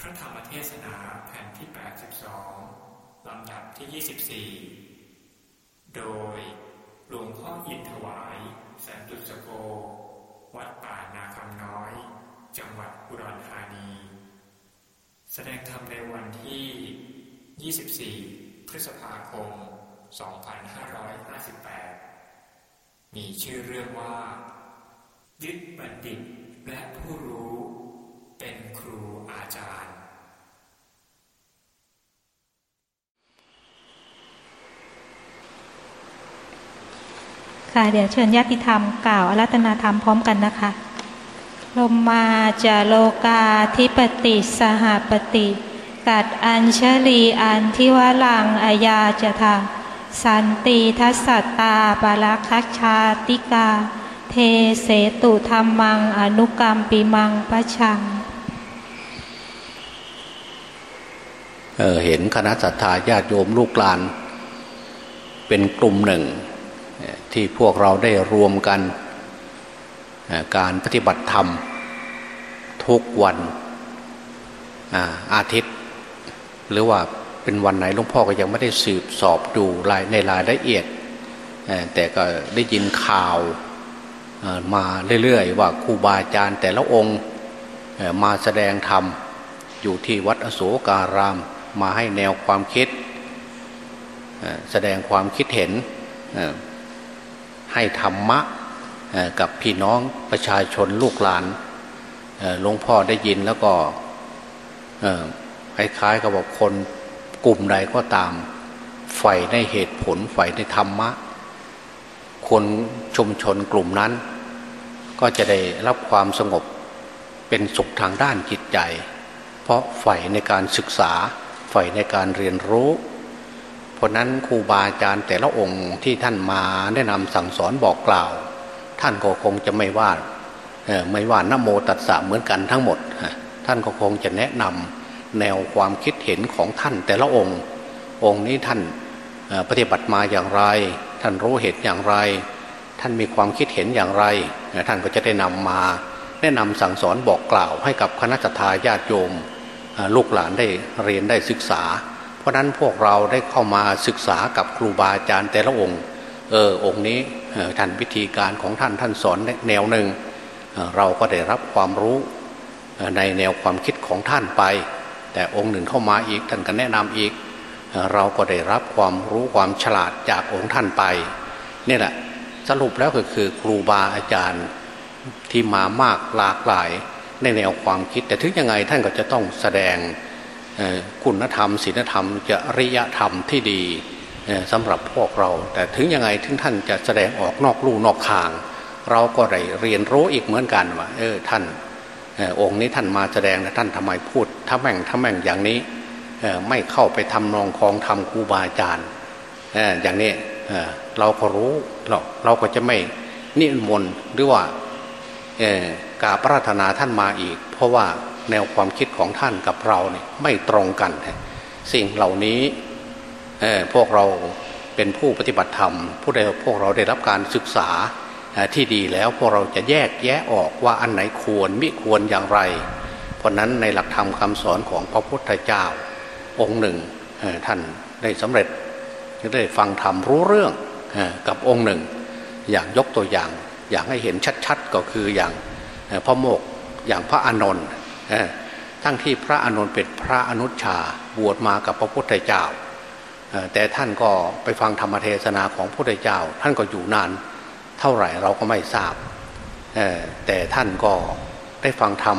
พระธรรมเทศนาแผ่นที่ 82 ลำดับที่ 24 โดยหลวงพ่ออินถวาย แสนตุสโก วัดป่านาคำน้อย จังหวัดอุดรธานี แสดงธรรมในวันที่ 24 พฤษภาคม 2558 มีชื่อเรื่องว่า ยึดบัณฑิตและผู้รู้เป็นครูอาจารย์ ค่ะเดี๋ยวเชิญญาติธรรมกล่าวอารัตนาธรรมพร้อมกันนะคะลมมาจาโลกาธิปติสหปติกัดอัญชลีอันทิวลังอายาจะทางสันติทัสสตาปารักคัชาติกา เทเสตุธรรมัง อนุกรรมปิมังประชังเเห็นคณะสัตยาญาติโยมลูกหลาน เป็นกลุ่มหนึ่ง ที่พวกเราได้รวมกัน การปฏิบัติธรรม ทุกวันอาทิตย์ หรือว่าเป็นวันไหนหลวงพ่อก็ยังไม่ได้สืบสอบดูรายในรายละเอียด แต่ก็ได้ยินข่าวมาเรื่อยๆ ว่าครูบาอาจารย์แต่ละองค์มาแสดงธรรม อยู่ที่วัดอโศการาม มาให้แนวความคิด แสดงความคิดเห็น ให้ธรรมะกับพี่น้องประชาชนลูกหลานหลวงพ่อได้ยินแล้วก็คล้ายๆกับว่าคนกลุ่มใดก็ตามใฝ่ในเหตุผลใฝ่ในธรรมะ คนชุมชนกลุ่มนั้น ก็จะได้รับความสงบเป็นสุขทางด้านจิตใจ เพราะใฝ่ในการศึกษาใฝ่ในการเรียนรู้ เพราะนั้นครูบาอาจารย์แต่ละองค์ที่ท่านมาแนะนำสั่งสอนบอกกล่าว ท่านก็คงจะไม่ว่าไม่ว่านโมตัสสะเหมือนกันทั้งหมด ท่านก็คงจะแนะนำแนวความคิดเห็นของท่านแต่ละองค์ องค์นี้ท่านปฏิบัติมาอย่างไร ท่านรู้เหตุอย่างไร ท่านมีความคิดเห็นอย่างไร ท่านก็จะได้นำมา แนะนำสั่งสอนบอกกล่าวให้กับคณะทาญาติโยมลูกหลานได้เรียนได้ศึกษา ราะนั้นพวกเราได้เข้ามาศึกษากับครูบาอาจารย์แต่ละองค์ เออองค์นี้ท่านวิธีการของท่านท่านสอนแนวหนึ่งเราก็ได้รับความรู้ในแนวความคิดของท่านไป แต่องค์หนึ่งเข้ามาอีกท่านก็แนะนำอีกเราก็ได้รับความรู้ความฉลาดจากองค์ท่านไปนี่แหละสรุปแล้วก็คือครูบาอาจารย์ที่มามากหลากหลายในแนวความคิด แต่ถึงยังไงท่านก็จะต้องแสดง คุณธรรมศีลธรรมจะริยธรรมที่ดีสำหรับพวกเรา แต่ถึงยังไงถึงท่านจะแสดงออกนอกลู่นอกทาง เราก็ได้เรียนรู้อีกเหมือนกันว่าเออท่านองค์นี้ท่านมาแสดงนะท่านทำไมพูดถ้าแม่งถ้าแม่งอย่างนี้ไม่เข้าไปทำนองคองทำครูบาอาจารย์อย่างนี้เราก็รู้เราเราก็จะไม่นิมนต์หรือว่ากาปรารถนาท่านมาอีก เพราะว่า แนวความคิดของท่านกับเราเนี่ยไม่ตรงกัน สิ่งเหล่านี้พวกเราเป็นผู้ปฏิบัติธรรม ผู้ใดพวกเราได้รับการศึกษาที่ดีแล้วพวกเราจะแยกแยะออกว่าอันไหนควรมิควรอย่างไร เพราะนั้นในหลักธรรมคำสอนของพระพุทธเจ้า องค์หนึ่งท่านได้สำเร็จได้ฟังธรรมรู้เรื่องกับองค์หนึ่ง อย่างยกตัวอย่าง อย่างให้เห็นชัดๆ ก็คืออย่างพระโมกอย่างพระอานนท์ ทั้งที่พระอานนท์เป็นพระอนุชาบวชมากับพระพุทธเจ้า แต่ท่านก็ไปฟังธรรมเทศนาของพระพุทธเจ้า ท่านก็อยู่นานเท่าไหร่เราก็ไม่ทราบ แต่ท่านก็ได้ฟังธรรม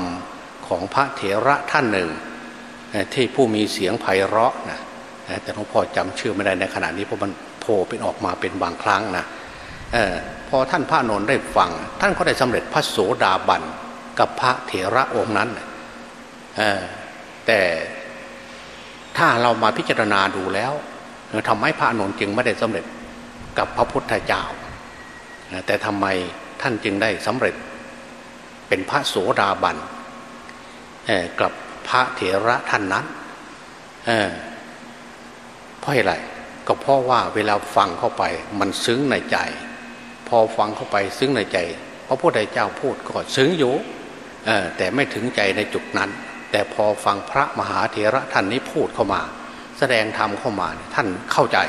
ของพระเถระท่านหนึ่ง ที่ผู้มีเสียงไพเราะนะแต่หลวงพ่อจำชื่อไม่ได้ในขณะนี้เพราะมันโผล่เป็นออกมาเป็นบางครั้งนะพอท่านพระนนท์ได้ฟัง ท่านก็ได้สำเร็จพระโสดาบันกับพระเถระองค์นั้น แต่ถ้าเรามาพิจารณาดูแล้วทำไมพระนนท์จึงไม่ได้สำเร็จกับพระพุทธเจ้า แต่ทำไมท่านจึงได้สำเร็จเป็นพระโสดาบันกับพระเถระท่านนั้นเพราะอะไรก็เพราะว่าเวลาฟังเข้าไปมันซึ้งในใจ พอฟังเข้าไปซึ้งในใจพระพุทธเจ้าพูดก็ซึ้งอยู่แต่ไม่ถึงใจในจุดนั้น แต่พอฟังพระมหาเถระท่านนี้พูดเข้ามา แสดงธรรมเข้ามาท่านเข้าใจ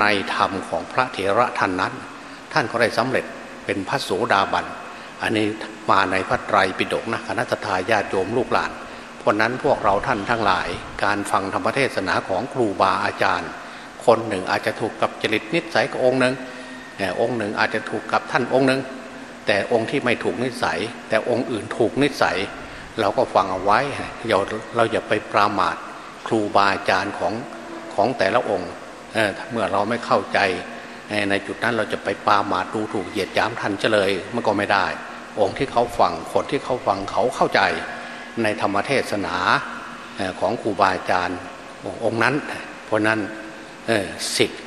ในธรรมของพระเถระท่านนั้น ท่านก็ได้สำเร็จเป็นพระโสดาบัน อันนี้มาในพระไตรปิฎกนะคณะทาญาติโยมลูกหลานเพราะนั้นพวกเราท่านทั้งหลาย การฟังธรรมเทศนาของครูบาอาจารย์ คนหนึ่งอาจจะถูกกับจริตนิสัยกับองค์หนึ่งองค์หนึ่งอาจจะถูกกับท่านองค์หนึ่งแต่องค์ที่ไม่ถูกนิสัย แต่องค์อื่นถูกนิสัย เราก็ฟังเอาไว้เราเราอย่าไปปรามาทครูบาอาจารย์ของของแต่ละองค์เเมื่อเราไม่เข้าใจในจุดนั้นเราจะไปปามาดูถูกเหยียดย้ำท่านเฉลยมันก็ไม่ได้ องค์ที่เขาฟังคนที่เขาฟังเขาเข้าใจในธรรมเทศนาของครูบาอาจารย์องค์นั้น เพราะนั้นสิทธิ์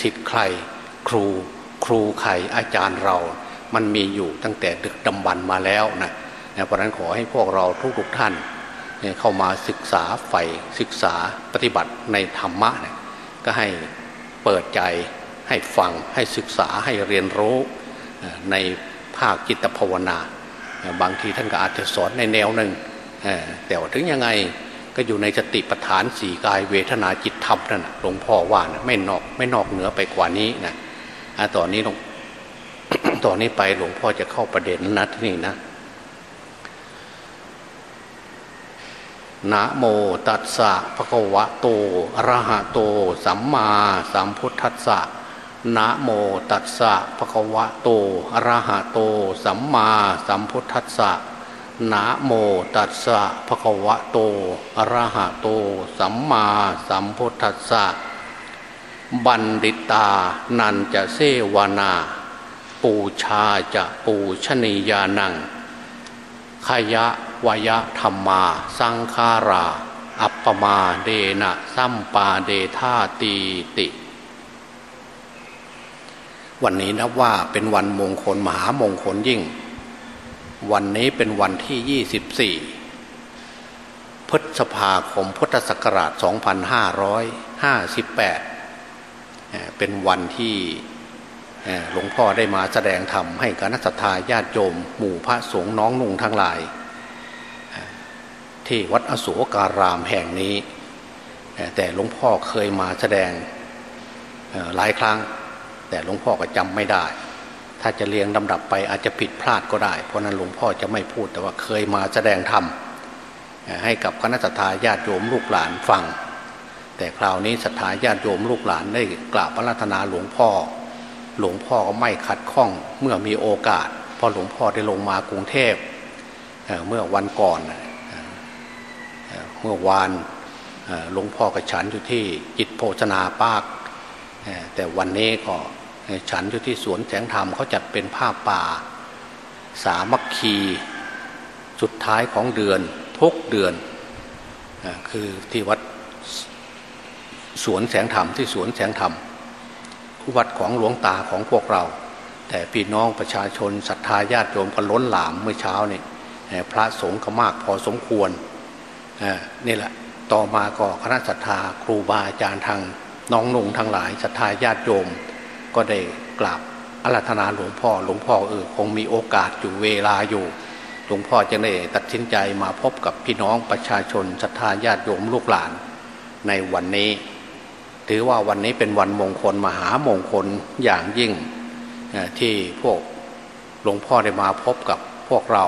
สิทธิ์ใคร ครูครูใครอาจารย์เรา มันมีอยู่ตั้งแต่ดึกดำบรรมาแล้วนะ เพราะนั้นขอให้พวกเราทุกๆท่านเข้ามาศึกษาใฝ่ศึกษาปฏิบัติในธรรมะเนี่ยก็ให้เปิดใจให้ฟังให้ศึกษาให้เรียนรู้ในภาคจิตภาวนา บางทีท่านก็อาจจะสอนในแนวหนึ่งแต่ว่าถึงยังไงก็อยู่ในสติปัฏฐานสี่กายเวทนาจิตธรรมนั่นหลวงพ่อว่านะไม่นอกไม่นอกเหนือไปกว่านี้นะต่อนนี้หลวงตอนนี้ไปหลวงพ่อจะเข้าประเด็นนัดนี่นะ นะโมตัสสะภะคะวะโตอะระหะโต สัมมาสัมพุทธัสสะนะโมตัสสะภะคะวะโตอะระหะโต สัมมาสัมพุทธัสสะนะโมตัสสะภะคะวะโตอะระหะโต สัมมาสัมพุทธัสสะบัณฑิตา นันจะเสวนา ปูชาจะปูชนียานังขยะ วยธรรมา สังขารา อัปปมาเดนะสัมปาเดธาตีติ วันนี้นับว่าเป็นวันมงคลมหามงคลยิ่ง วันนี้เป็นวันที่ 24 พฤษภาคมพุทธศักราช 2558 เป็นวันที่หลวงพ่อได้มาแสดงธรรมให้คณะสัตยาญาติโยมหมู่พระสงฆ์น้องนุ่งทั้งหลาย ที่วัดอโศการามแห่งนี้ แต่หลวงพ่อเคยมาแสดงหลายครั้ง แต่หลวงพ่อก็จำไม่ได้ ถ้าจะเรียงลำดับไปอาจจะผิดพลาดก็ได้ เพราะนั้นหลวงพ่อจะไม่พูดแต่ว่าเคยมาแสดงธรรมให้กับคณะสัตยาญาติโยมลูกหลานฟัง แต่คราวนี้สัตยาญาติโยมลูกหลานได้กราบพระรัตนาหลวงพ่อ หลวงพ่อก็ไม่ขัดข้องเมื่อมีโอกาสพอหลวงพ่อได้ลงมากรุงเทพเมื่อวันก่อน เมื่อวานหลวงพ่อกระฉันอยู่ที่จิตโภชนาปากแต่วันนี้ก็ฉันอยู่ที่สวนแสงธรรมเขาจัดเป็นผ้าป่า สามัคคีสุดท้ายของเดือนทุกเดือน คือที่วัดสวนแสงธรรมที่สวนแสงธรรมวัดของหลวงตาของพวกเรา แต่พี่น้องประชาชนศรัทธาญาติโยมก็ล้นหลามเมื่อเช้านี่พระสงฆ์ก็มากพอสมควร นี่แหละต่อมาก็คณะศรัทธาครูบาอาจารย์ทางน้องนุ่งทั้งหลายศรัทธาญาติโยม ก็ได้กราบอาราธนาหลวงพ่อหลวงพ่อเออคงมีโอกาสอยู่เวลาอยู่หลวงพ่อจึงได้ตัดสินใจมาพบกับพี่น้องประชาชนศรัทธาญาติโยมลูกหลานในวันนี้ ถือว่าวันนี้เป็นวันมงคลมหามงคลอย่างยิ่งที่พวกหลวงพ่อได้มาพบกับพวกเรา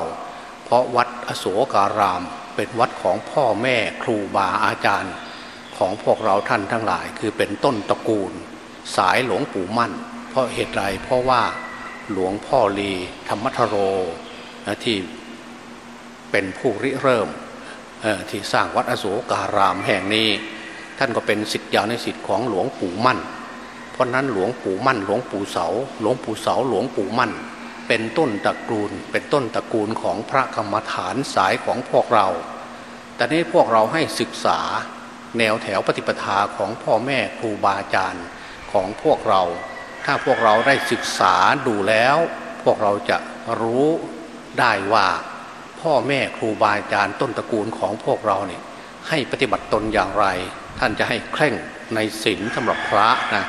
เพราะวัดอโศการาม เป็นวัดของพ่อแม่ครูบาอาจารย์ ของพวกเราท่านทั้งหลาย คือเป็นต้นตระกูล สายหลวงปู่มั่น เพราะเหตุไรเพราะว่าหลวงพ่อลีธรรมทโรที่เป็นผู้ริเริ่มที่สร้างวัดอโศการามแห่งนี้ ท่านก็เป็นสิทธิยาในสิทธิ์ของหลวงปู่มั่น เพราะนั้นหลวงปู่มั่น หลวงปู่เสา หลวงปู่เสา หลวงปู่มั่น เป็นต้นตระกูล เป็นต้นตระกูลของพระกรรมฐานสายของพวกเรา แต่นี้พวกเราให้ศึกษาแนวแถวปฏิปทาของพ่อแม่ครูบาอาจารย์ของพวกเรา ถ้าพวกเราได้ศึกษาดูแล้ว พวกเราจะรู้ได้ว่า พ่อแม่ครูบาอาจารย์ต้นตระกูลของพวกเราเนี่ยให้ปฏิบัติตนอย่างไร ท่านจะให้เคร่งในศีลสำหรับพระนะ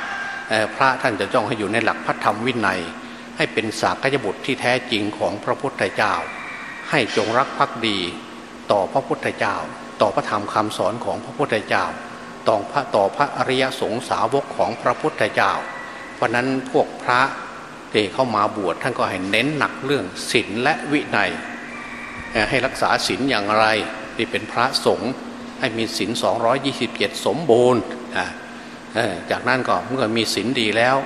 พระท่านจะจ้องให้อยู่ในหลักพระธรรมวินัย ให้เป็นสากยบุตรที่แท้จริงของพระพุทธเจ้า ให้จงรักภักดีต่อพระพุทธเจ้า ต่อพระธรรมคำสอนของพระพุทธเจ้า ต่อพระต่อพระอริยสงสาวกของพระพุทธเจ้า เพราะนั้นพวกพระที่เข้ามาบวชท่านก็ให้เน้นหนักเรื่องศีลและวินัย ให้รักษาศีลอย่างไรที่เป็นพระสงฆ์ให้มีศีล227 สมบูรณ์จากนั้นก็เมื่อมีศีลดีแล้ว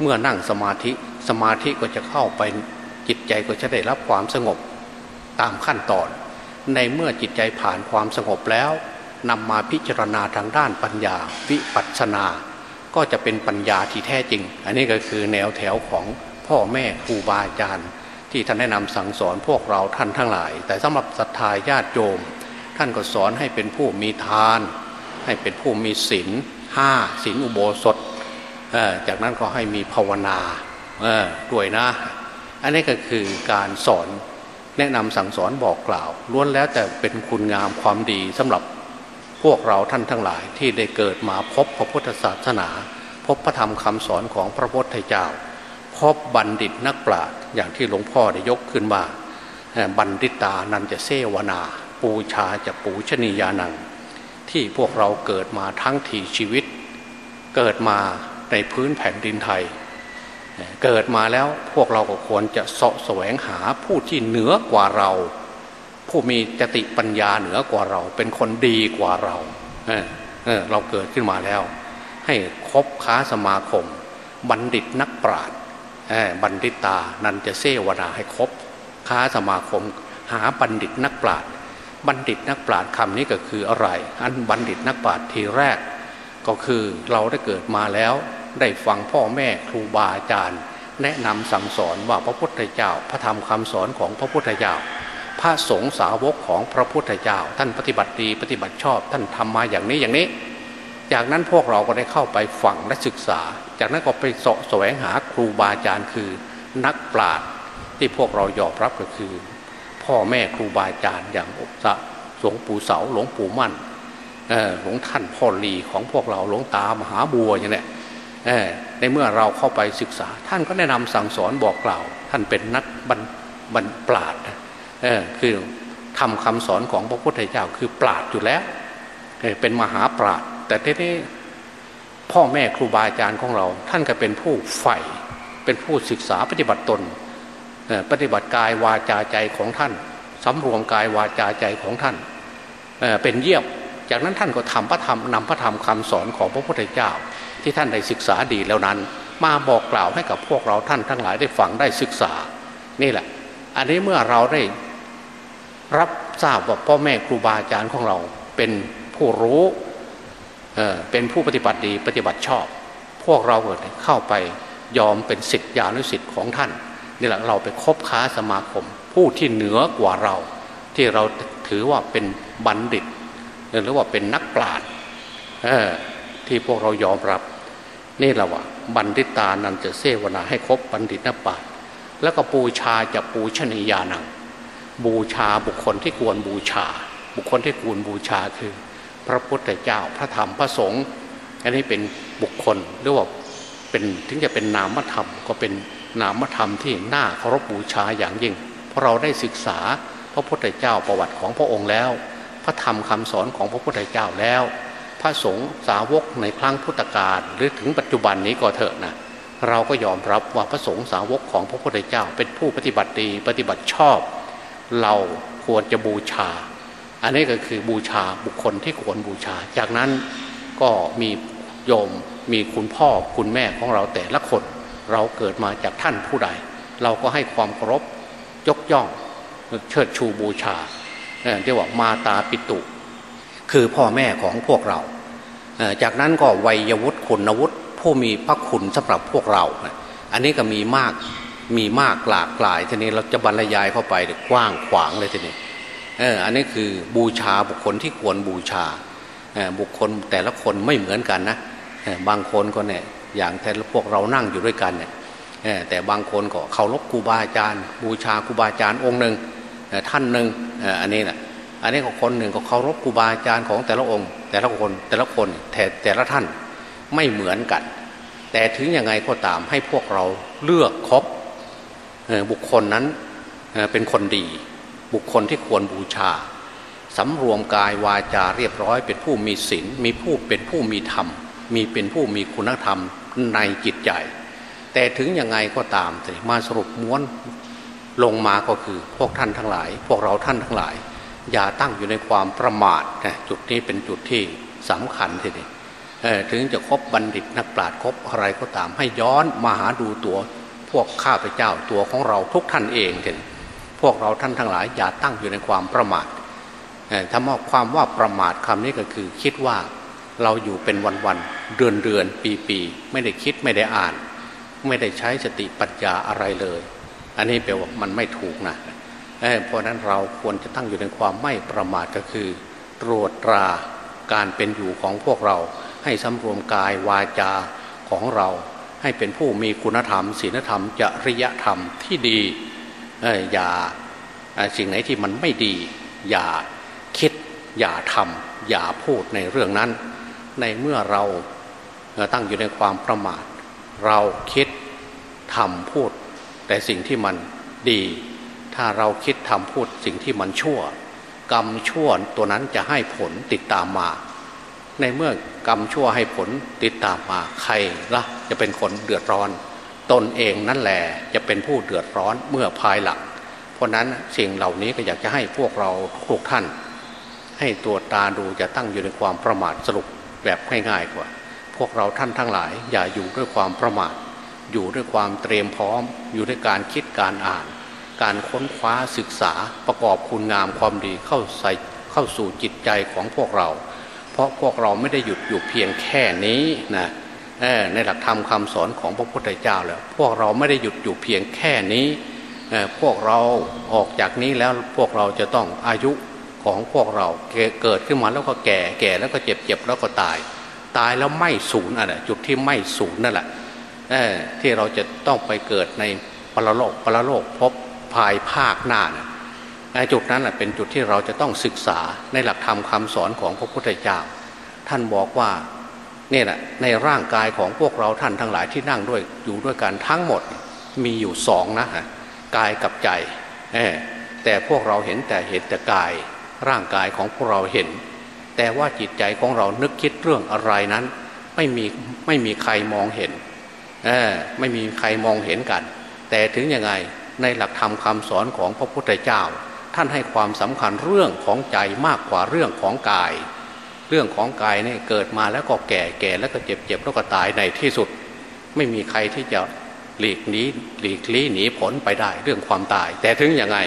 เมื่อนั่งสมาธิ สมาธิก็จะเข้าไปจิตใจก็จะได้รับความสงบตามขั้นตอน ในเมื่อจิตใจผ่านความสงบแล้วนำมาพิจารณาทางด้านปัญญาวิปัสสนา ก็จะเป็นปัญญาที่แท้จริง อันนี้ก็คือแนวแถวของพ่อแม่ครูบาอาจารย์ ที่ท่านแนะนำสั่งสอนพวกเราท่านทั้งหลาย แต่สำหรับศรัทธาญาติโยมท่านก็สอนให้เป็นผู้มีทาน ให้เป็นผู้มีศีลห้าศีลอุโบสถจากนั้นก็ให้มีภาวนา ด้วยนะ อันนี้ก็คือการสอนแนะนำสั่งสอนบอกกล่าวล้วนแล้วแต่เป็นคุณงามความดีสำหรับพวกเราท่านทั้งหลายที่ได้เกิดมาพบพระพุทธศาสนา พบพระธรรมคำสอนของพระพุทธเจ้า พบบัณฑิตนักปราชญ์อย่างที่หลวงพ่อได้ยกขึ้นมาบัณฑิตานันจะเสวนา ปูชาจะปูชนียานัง ที่พวกเราเกิดมาทั้งทีชีวิต เกิดมาในพื้นแผ่นดินไทย เกิดมาแล้วพวกเราก็ควรจะเสาะแสวงหาผู้ที่เหนือกว่าเรา ผู้มีจติปัญญาเหนือกว่าเรา เป็นคนดีกว่าเราเเเราเกิดขึ้นมาแล้ว ให้คบค้าสมาคม บัณฑิตนักปราชญ์บัณฑิตานันจะเสวนาให้คบค้าสมาคม หาบัณฑิตนักปราชญ์บัณฑิตนักปราชญ์คำนี้ก็คืออะไร อันบัณฑิตนักปราชญ์ทีแรก ก็คือเราได้เกิดมาแล้ว ได้ฟังพ่อแม่ครูบาอาจารย์ แนะนำสั่งสอนว่าพระพุทธเจ้า พระธรรมคำสอนของพระพุทธเจ้า พระสงฆ์สาวกของพระพุทธเจ้า ท่านปฏิบัติดีปฏิบัติชอบ ท่านทำมาอย่างนี้อย่างนี้ จากนั้นพวกเราก็ได้เข้าไปฟังและศึกษา จากนั้นก็ไปสาะแสวงหาครูบาอาจารย์คือ นักปราชญ์ที่พวกเรายอมรับก็คือ พ่อแม่ครูบาอาจารย์อย่างอบสะหลวงปู่เสาหลวงปู่มั่นหลวงท่านพ่อหลีของพวกเราหลวงตามหาบัวอย่างเนี้ย ในเมื่อเราเข้าไปศึกษา ท่านก็แนะนำสั่งสอนบอกกล่าว ท่านเป็นนักบรรบรรปราดคือทำคำสอนของพระพุทธเจ้าคือปราดอยู่แล้วเป็นมหาปราดแต่ทีนี้พ่อแม่ครูบาอาจารย์ของเรา ท่านก็เป็นผู้ใฝ่เป็นผู้ศึกษาปฏิบัติตนปฏิบัติกายวาจาใจของท่านสำรวมกายวาจาใจของท่านเเป็นเยี่ยม จากนั้นท่านก็ทำพระธรรมนำพระธรรมคำสอนของพระพุทธเจ้า ที่ท่านได้ศึกษาดีแล้วนั้น มาบอกกล่าวให้กับพวกเราท่านทั้งหลายได้ฟังได้ศึกษา นี่แหละ อันนี้เมื่อเราได้รับทราบว่าพ่อแม่ครูบาอาจารย์ของเราเป็นผู้รู้เเป็นผู้ปฏิบัติดีปฏิบัติชอบ พวกเราเข้าไปยอมเป็นสิทธิญาณสิทธิ์ของท่านนี่แหละเราไปคบค้าสมาคม ผู้ที่เหนือกว่าเรา ที่เราถือว่าเป็นบัณฑิตหรือว่าเป็นนักปราชญ์ที่พวกเรายอมรับ นี่แหละว่าบัณฑิตานันจะเสวนาให้ครบบัณฑิตนักปาร์แล้วก็บูชาจะปูชนียานัง บูชาบุคคลที่ควรบูชา บุคคลที่ควรบูชาคือ พระพุทธเจ้าพระธรรมพระสงฆ์อันนี้เป็นบุคคลหรือว่าเป็นถึงจะเป็นนามธรรมก็เป็นนามธรรมที่น่าเคารพบูชาอย่างยิ่ง เพราะเราได้ศึกษาพระพุทธเจ้าประวัติของพระองค์แล้ว พระธรรมคำสอนของพระพุทธเจ้าแล้ว พระสงฆ์สาวกในครั้งพุทธกาลหรือถึงปัจจุบันนี้ก็เถอะนะเราก็ยอมรับว่าพระสงฆ์สาวกของพระพุทธเจ้า เป็นผู้ปฏิบัติดีปฏิบัติชอบ เราควรจะบูชา อันนี้ก็คือบูชาบุคคลที่ควรบูชา จากนั้นก็มีโยมมีคุณพ่อคุณแม่ของเราแต่ละคน เราเกิดมาจากท่านผู้ใด เราก็ให้ความเคารพยกย่องเชิดชูบูชาเรียกว่ามาตาปิตุ คือพ่อแม่ของพวกเรา จากนั้นก็วัยวุฒิคุณวุฒิผู้มีพระคุณสำหรับพวกเรา อันนี้ก็มีมากมีมากหลากหลายทีนี้เราจะบรรยายเข้าไปกว้างขวางเลยทีนี้เอออันนี้คือบูชาบุคคลที่ควรบูชาบุคคลแต่ละคนไม่เหมือนกันนะบางคนก็เนี่ยอย่างแต่พวกเรานั่งอยู่ด้วยกันเนี่ยแต่บางคนก็เคารพครูบาอาจารย์ บูชาครูบาอาจารย์องค์หนึ่งท่านหนึ่งอันนี้นะ อันนี้ก็คนหนึ่งก็เคารพครูบาอาจารย์ของแต่ละองค์ แต่ละคนแต่ละคนแต่แต่ละท่านไม่เหมือนกัน แต่ถึงยังไงก็ตามให้พวกเราเลือกคบบุคคลนั้นเป็นคนดี บุคคลที่ควรบูชาสำรวมกายวาจาเรียบร้อย เป็นผู้มีศีลมีผู้เป็นผู้มีธรรม มีเป็นผู้มีคุณธรรมในจิตใจ แต่ถึงยังไงก็ตามมาสรุปม้วนลงมาก็คือพวกท่านทั้งหลาย พวกเราท่านทั้งหลาย อย่าตั้งอยู่ในความประมาทนะจุดนี้เป็นจุดที่สำคัญทีนี้ถึงจะคบบัณฑิตนักปราชญ์คบอะไรก็ตามให้ย้อนมาหาดูตัวพวกข้าพเจ้าตัวของเราทุกท่านเองเถอะพวกเราท่านทั้งหลายอย่าตั้งอยู่ในความประมาทถ้ามอความว่าประมาทคำนี้ก็คือ คิดว่าเราอยู่เป็นวันๆเดือนเดือนปีปีไม่ได้คิดไม่ได้อ่าน ไม่ได้ใช้สติปัญญาอะไรเลย อันนี้แปลว่ามันไม่ถูกนะ เเพราะนั้นเราควรจะตั้งอยู่ในความไม่ประมาทก็คือ ตรวจตราการเป็นอยู่ของพวกเรา ให้สำรวมกายวาจาของเรา ให้เป็นผู้มีคุณธรรมศีลธรรมจริยธรรมที่ดีอย่าสิ่งไหนที่มันไม่ดี อย่าคิด อย่าทำอย่าพูดในเรื่องนั้น ในเมื่อเราตั้งอยู่ในความประมาท เราคิดทำพูด แต่สิ่งที่มันดี ถ้าเราคิดทำพูดสิ่งที่มันชั่ว กรรมชั่วตัวนั้นจะให้ผลติดตามมา ในเมื่อกรรมชั่วให้ผลติดตามมาใครละจะเป็นคนเดือดร้อน ตนเองนั่นแหละจะเป็นผู้เดือดร้อนเมื่อภายหลังเพราะนั้นสิ่งเหล่านี้ก็อยากจะให้พวกเราทุกท่าน ให้ตัวตาดูจะตั้งอยู่ในความประมาทสรุปแบบง่ายๆกว่า พวกเราท่านทั้งหลาย อย่าอยู่ด้วยความประมาทอยู่ด้วยความเตรียมพร้อม อยู่ด้วยการคิดการอ่าน การค้นคว้าศึกษาประกอบคุณงามความดีเข้าใส่เข้าสู่จิตใจของพวกเรา เพราะพวกเราไม่ได้หยุดอยู่เพียงแค่นี้นะในหลักธรรมคาสอนของพระพุทธเจ้าแล้วพวกเราไม่ได้หยุดอยู่เพียงแค่นี้พวกเราออกจากนี้แล้วพวกเราจะต้องอายุของพวกเราเกิดขึ้นมาแล้วก็แก่แก่แล้วก็เจ็บเจ็บแล้วก็ตาย ตายแล้วไม่สูญอะไรจุดที่ไม่สูญนั่นแหละที่เราจะต้องไปเกิดในปรโลกปรโลกพบ ภายภาคหน้านะจุดนั้นแหละเป็นจุดที่เราจะต้องศึกษาในหลักธรรมคาสอนของพระพุทธเจ้า ท่านบอกว่าเนี่ยแหละในร่างกายของพวกเราท่านทั้งหลายที่นั่งด้วยอยู่ด้วยกันทั้งหมดมีอยู่สองนะฮะกายกับใจแต่พวกเราเห็นแต่เห็นแต่กาย ร่างกายของพวกเราเห็น แต่ว่าจิตใจของเรานึกคิดเรื่องอะไรนั้น ไม่มีไม่มีใครมองเห็นไม่มีใครมองเห็นกัน แต่ถึงยังไง ในหลักธรรมคาสอนของพระพุทธเจ้า ท่านให้ความสำคัญเรื่องของใจมากกว่าเรื่องของกาย เรื่องของกายเนี่ยเกิดมาแล้วก็แก่แก่แล้วก็เจ็บเจ็บแล้วก็ตายในที่สุด ไม่มีใครที่จะหลีกหนีหลีกลี้หนีผลไปได้เรื่องความตาย แต่ถึงยังไง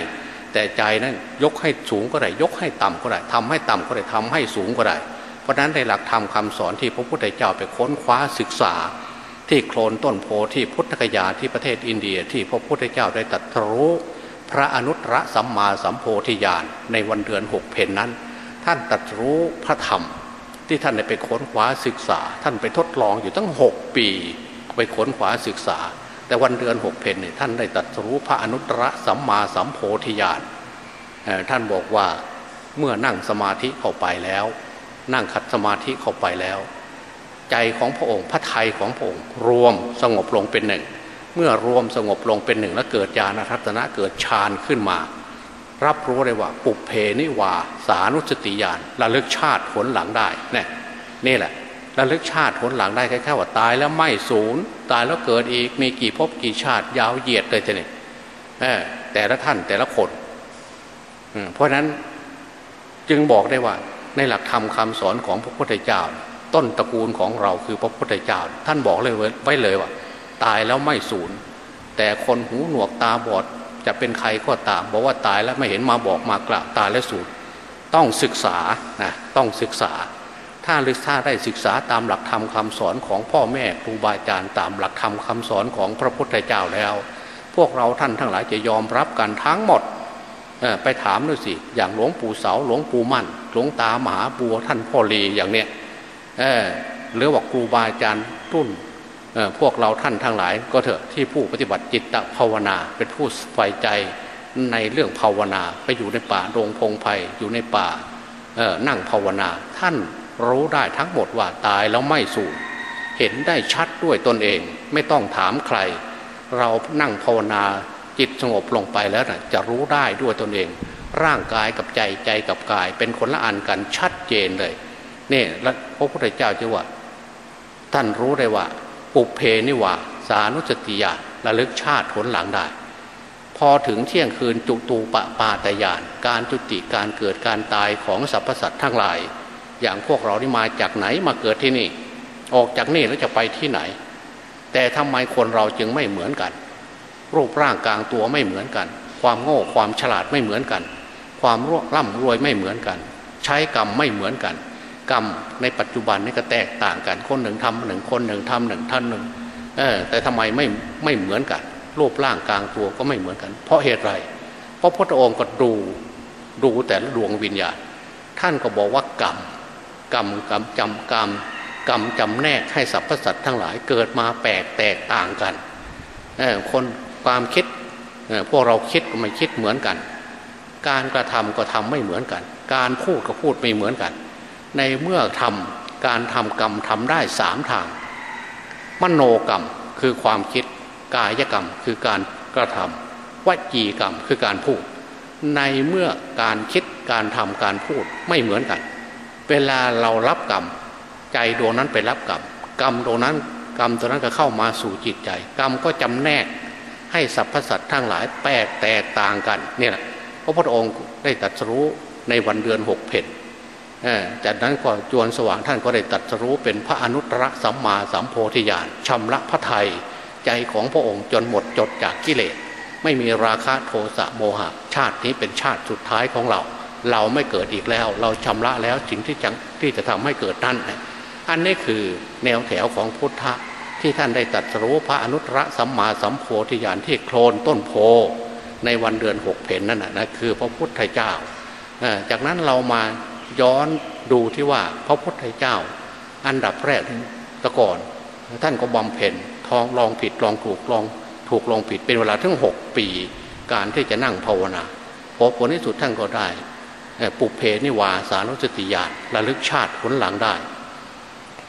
แต่ใจนั้นยกให้สูงก็ได้ยกให้ต่ำก็ได้ทำให้ต่ำก็ได้ทำให้สูงก็ได้ เพราะนั้นในหลักธรรมคาสอนที่พระพุทธเจ้าไปค้นคว้าศึกษา ที่โคลนต้นโพที่พุทธกยาที่ประเทศอินเดียที่พระพุทธเจ้าได้ตรัสรู้ พระอนุตตรสัมมาสัมโพธิญาณในวันเดือนหกเพนนั้น ท่านตรัสรู้พระธรรม ที่ท่านได้ไปค้นคว้าศึกษา ท่านไปทดลองอยู่ตั้งหกปี ไปค้นคว้าศึกษา แต่วันเดือนหกเพนเนี่ยท่านได้ตรัสรู้พระอนุตตรสัมมาสัมโพธิญาณท่านบอกว่าเมื่อนั่งสมาธิเข้าไปแล้ว นั่งขัดสมาธิเข้าไปแล้ว ใจของพระองค์ พระไทยของพระองค์ รวมสงบลงเป็นหนึ่ง เมื่อรวมสงบลงเป็นหนึ่ง แล้วเกิดญาณทัศนะเกิดฌานขึ้นมา รับรู้เลยว่า ปุเพนิวา สานุสติญาณระลึกชาติผลหลังได้เนี่ยนี่แหละระลึกชาติผลหลังได้แค่แค่ว่าตายแล้วไม่สูญตายแล้วเกิดอีกมีกี่ภพกี่ชาติยาวเหยียดเลยทีนี้แต่ละท่านแต่ละคนเพราะนั้นจึงบอกได้ว่าในหลักธรรมคาสอนของพระพุทธเจ้า ต้นตระกูลของเราคือพระพุทธเจ้า ท่านบอกเลยไว้เลยว่า ตายแล้วไม่สูญแต่คนหูหนวกตาบอดจะเป็นใครก็ตามบอกว่าตายแล้วไม่เห็นมาบอกมากล่าวตายแล้วสูญต้องศึกษานะต้องศึกษา ถ้าลึกถ้าได้ศึกษาตามหลักธรรมคาสอนของพ่อแม่ครูบาอาจารย์ตามหลักธรรมคาสอนของพระพุทธเจ้าแล้ว พวกเราท่านทั้งหลายจะยอมรับกันทั้งหมดไปถามด้วยสิ อย่างหลวงปู่เสาหลวงปู่มั่น หลวงตามหาบัวท่านพ่อลีอย่างเนี้ย หรือว่าครูบาอาจารย์รุ่นพวกเราท่านทั้งหลาย ก็เถอะที่ผู้ปฏิบัติจิตภาวนาเป็นผู้ใฝ่ใจในเรื่องภาวนาไปอยู่ในป่าโรงพงไพ่อยู่ในป่านั่งภาวนา ท่านรู้ได้ทั้งหมดว่าตายแล้วไม่สูญเห็นได้ชัดด้วยตนเอง ไม่ต้องถามใคร เรานั่งภาวนาจิตสงบลงไปแล้วนะจะรู้ได้ด้วยตนเอง ร่างกายกับใจใจกับกาย เป็นคนละอันกันชัดเจนเลย นี่แล้วพระพุทธเจ้าจะว่า ท่านรู้ได้ว่า ปุเพนิวาสานุสติญาณระลึกชาติผลหลังได้ พอถึงเที่ยงคืนจุตูปะปาตยาน การจุติการเกิดการตายของสรรพสัตว์ทั้งหลาย อย่างพวกเราที่มาจากไหนมาเกิดที่นี่ ออกจากนี่แล้วจะไปที่ไหน แต่ทำไมคนเราจึงไม่เหมือนกัน รูปร่างกลางตัวไม่เหมือนกัน ความโง่ความฉลาดไม่เหมือนกัน ความร่ำรวยไม่เหมือนกัน ใช้กรรมไม่เหมือนกัน กรรมในปัจจุบันนี่ก็แตกต่างกันคนหนึ่งทำหนึ่งคนหนึ่งทำหนึ่งท่านหนึ่งเออแต่ทำไมไม่ไม่เหมือนกันรูปร่างกลางตัวก็ไม่เหมือนกัน เพราะเหตุไร เพราะพระองค์ก็ดูดูแต่ละดวงวิญญาณ ท่านก็บอกว่ากรรมกรรมกรรมจำกรรมกรรมจำแนกให้สรรพสัตว์ทั้งหลายเกิดมาแปลกแตกต่างกันคนความคิดพวกเราคิดก็ไม่คิดเหมือนกัน การกระทำก็ทำไม่เหมือนกัน การพูดก็พูดไม่เหมือนกัน ในเมื่อทำการทำกรรมทำได้สามทาง มโนกรรมคือความคิดกายกรรมคือการกระทำวจีกรรมคือการพูด ในเมื่อการคิดการทำการพูดไม่เหมือนกัน เวลาเรารับกรรม ใจดวงนั้นไปรับกรรมกรรมดวงนั้นกรรมตัวนั้นก็เข้ามาสู่จิตใจ กรรมก็จำแนกให้สรรพสัตว์ทั้งหลายแปลกแตกต่างกันเนี่ยพระพุทธองค์ได้ตรัสรู้ในวันเดือนหกเพน จากนั้นก็จวนสว่างท่านก็ได้ตรัสรู้เป็นพระอนุตตรสัมมาสัมโพธิญาณชำระพระไทยใจของพระองค์จนหมดจดจากกิเลส ไม่มีราคะโทสะโมหะ ชาตินี้เป็นชาติสุดท้ายของเรา เราไม่เกิดอีกแล้ว เราชำระแล้วสิ่งที่จะที่จะทำให้เกิดนั่นอันนี้คือแนวแถวของพุทธะที่ท่านได้ตัดรู้พระอนุตตรสัมมาสัมโพธิญาณที่โคลนต้นโพในวันเดือนหกเพนนั่นนะคือพระพุทธเจ้าจากนั้นเรามา ย้อนดูที่ว่าพระพุทธเจ้า อันดับแรกตะก่อนท่านก็บำเพ็ญทองลองผิดลองถูกลองถูกลองผิดเป็นเวลาทั้งหกปี การที่จะนั่งภาวนาพอผลที่สุดท่านก็ได้ปุเพนิวาสานุสติญาณระลึกชาติผลหลังได้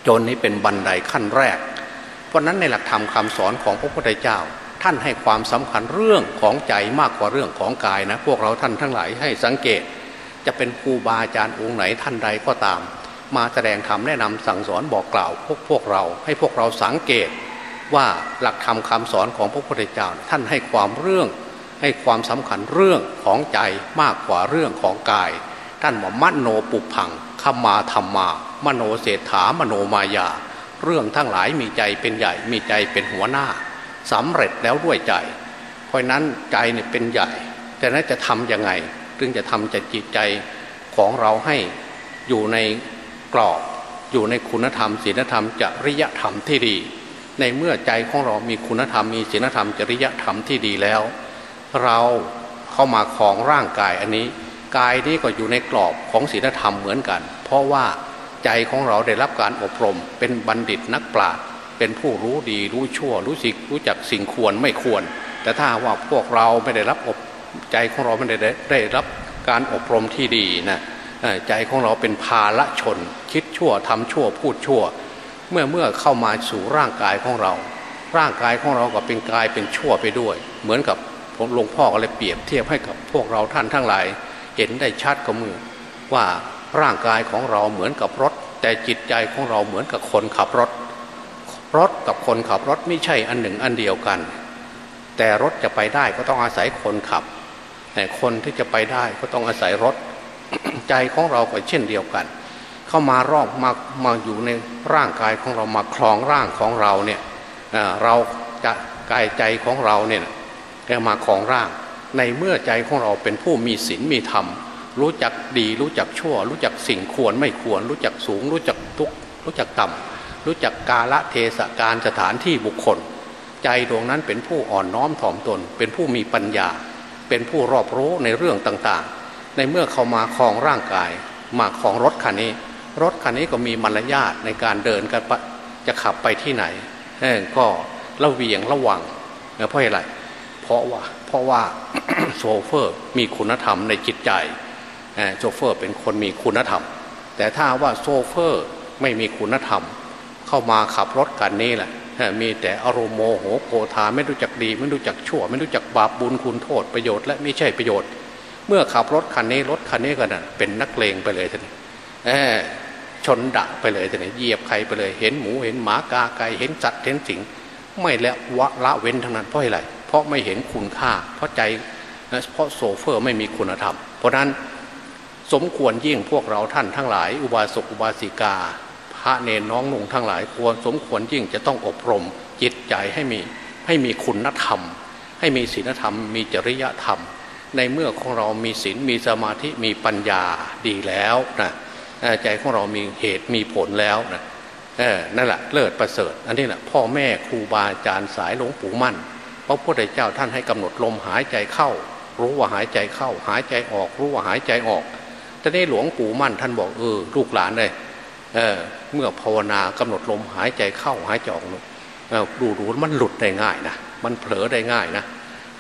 จนนี้เป็นบันไดขั้นแรก เพราะนั้นในหลักธรรมคาสอนของพระพุทธเจ้า ท่านให้ความสำคัญเรื่องของใจมากกว่าเรื่องของกายนะ พวกเราท่านทั้งหลายให้สังเกต จะเป็นครูบาอาจารย์องค์ไหนท่านใดก็ตาม มาแสดงธรรมแนะนำสั่งสอนบอกกล่าวพวกพวกเรา ให้พวกเราสังเกตว่าหลักธรรมคาสอนของพระพุทธเจ้าท่านให้ความเรื่อง ให้ความสำคัญเรื่องของใจมากกว่าเรื่องของกาย ท่านว่ามโนปุพังขมาธรรมา มโนเศรษฐามโนมายา เรื่องทั้งหลายมีใจเป็นใหญ่มีใจเป็นหัวหน้าสำเร็จแล้วด้วยใจ เพราะนั้นใจเนี่ยเป็นใหญ่ แต่นั้นจะทำยังไง จึงจะทำจจิตใจของเราให้อยู่ในกรอบ อยู่ในคุณธรรมศีลธรรมจริยธรรมที่ดี ในเมื่อใจของเรามีคุณธรรมมีศีลธรรมจริยธรรมที่ดีแล้ว เราเข้ามาของร่างกายอันนี้กายนี้ก็อยู่ในกรอบของศีลธรรมเหมือนกัน เพราะว่าใจของเราได้รับการอบรม เป็นบัณฑิตนักปราชญ์เป็นผู้รู้ดีรู้ชั่ว รู้สิรู้จักสิ่งควรไม่ควร แต่ถ้าว่าพวกเราไม่ได้รับอบ ใจของเราไม่ได้ได้รับการอบรมที่ดีนะใจของเราเป็นภาละชน คิดชั่วทำชั่วพูดชั่ว เมื่อเมื่อเข้ามาสู่ร่างกายของเรา ร่างกายของเราก็เป็นกายเป็นชั่วไปด้วย เหมือนกับผมหลวงพ่อก็เลยเปรียบเทียบให้กับพวกเราท่านทั้งหลาย เห็นได้ชัดกับมือว่าร่างกายของเราเหมือนกับรถ แต่จิตใจของเราเหมือนกับคนขับรถ รถกับคนขับรถไม่ใช่อันหนึ่งอันเดียวกัน แต่รถจะไปได้ก็ต้องอาศัยคนขับ คนที่จะไปได้ก็ต้องอาศัยรถใจของเราก็เช่นเดียวกัน เข้ามารอบมามาอยู่ในร่างกายของเรามาคลองร่างของเราเนี่ยเราจะกายใจของเราเนี่ยแกมาคลองร่าง ในเมื่อใจของเราเป็นผู้มีศีลมีธรรม รู้จักดีรู้จักชั่ว รู้จักสิ่งควรไม่ควร รู้จักสูง รู้จักทุกรู้จักต่ำรู้จักกาละเทศการสถานที่บุคคล ใจดวงนั้นเป็นผู้อ่อนน้อมถ่อมตน เป็นผู้มีปัญญา เป็นผู้รอบรู้ในเรื่องต่างๆ ในเมื่อเขามาคลองร่างกาย มาคลองรถคันนี้ รถคันนี้ก็มีมารยาทในการเดินกันจะขับไปที่ไหนก็ระเวียงระวังเพราะอะไรเพราะว่าเพราะว่าโชเฟอร์มีคุณธรรมในจิตใจโชเฟอร์เป็นคนมีคุณธรรม แต่ถ้าว่าโชเฟอร์ไม่มีคุณธรรม เข้ามาขับรถกันนี้แหละ มีแต่อารมณ์โมโหโกธาไม่รู้จักดีไม่รู้จักชั่ว ไม่รู้จักบาปบุญคุณโทษประโยชน์และไม่ใช่ประโยชน์ เมื่อขับรถคันนี้รถคันนี้ก็น่ะเป็นนักเลงไปเลยทีนี้ชนดะไปเลยทีนี้เหยียบใครไปเลย เห็นหมูเห็นหมากาไก่เห็นสัตว์เห็นสิ่งไม่ละวะละเว้นทั้งนั้นเพราะอะไรเพราะไม่เห็นคุณค่า เพราะใจเพราะโซเฟอร์ไม่มีคุณธรรม เพราะนั้นสมควรยิ่งพวกเราท่านทั้งหลาย อุบาสกอุบาสิกา ระเนรน้องนุ่งทั้งหลายควรสมควรยิ่งจะต้องอบรมจิตใจให้มีให้มีคุณธรรม ให้มีศีลธรรม มีจริยธรรม ในเมื่อของเรามีศีลมีสมาธิมีปัญญาดีแล้วนะใจของเรามีเหตุมีผลแล้วนะนั่นแหละเลิศประเสริฐ อันนี้แหละพ่อแม่ครูบาอาจารย์สายหลวงปู่มั่นพระพุทธเจ้าท่านให้กำหนดลมหายใจเข้า รู้ว่าหายใจเข้า หายใจออก รู้ว่าหายใจออกแต่นี้หลวงปู่มั่นท่านบอกเออลูกหลานเลย เออเมื่อภาวนากำหนดลมหายใจเข้าหายใจออกดูดูมันหลุดได้ง่ายนะมันเผลอได้ง่ายนะ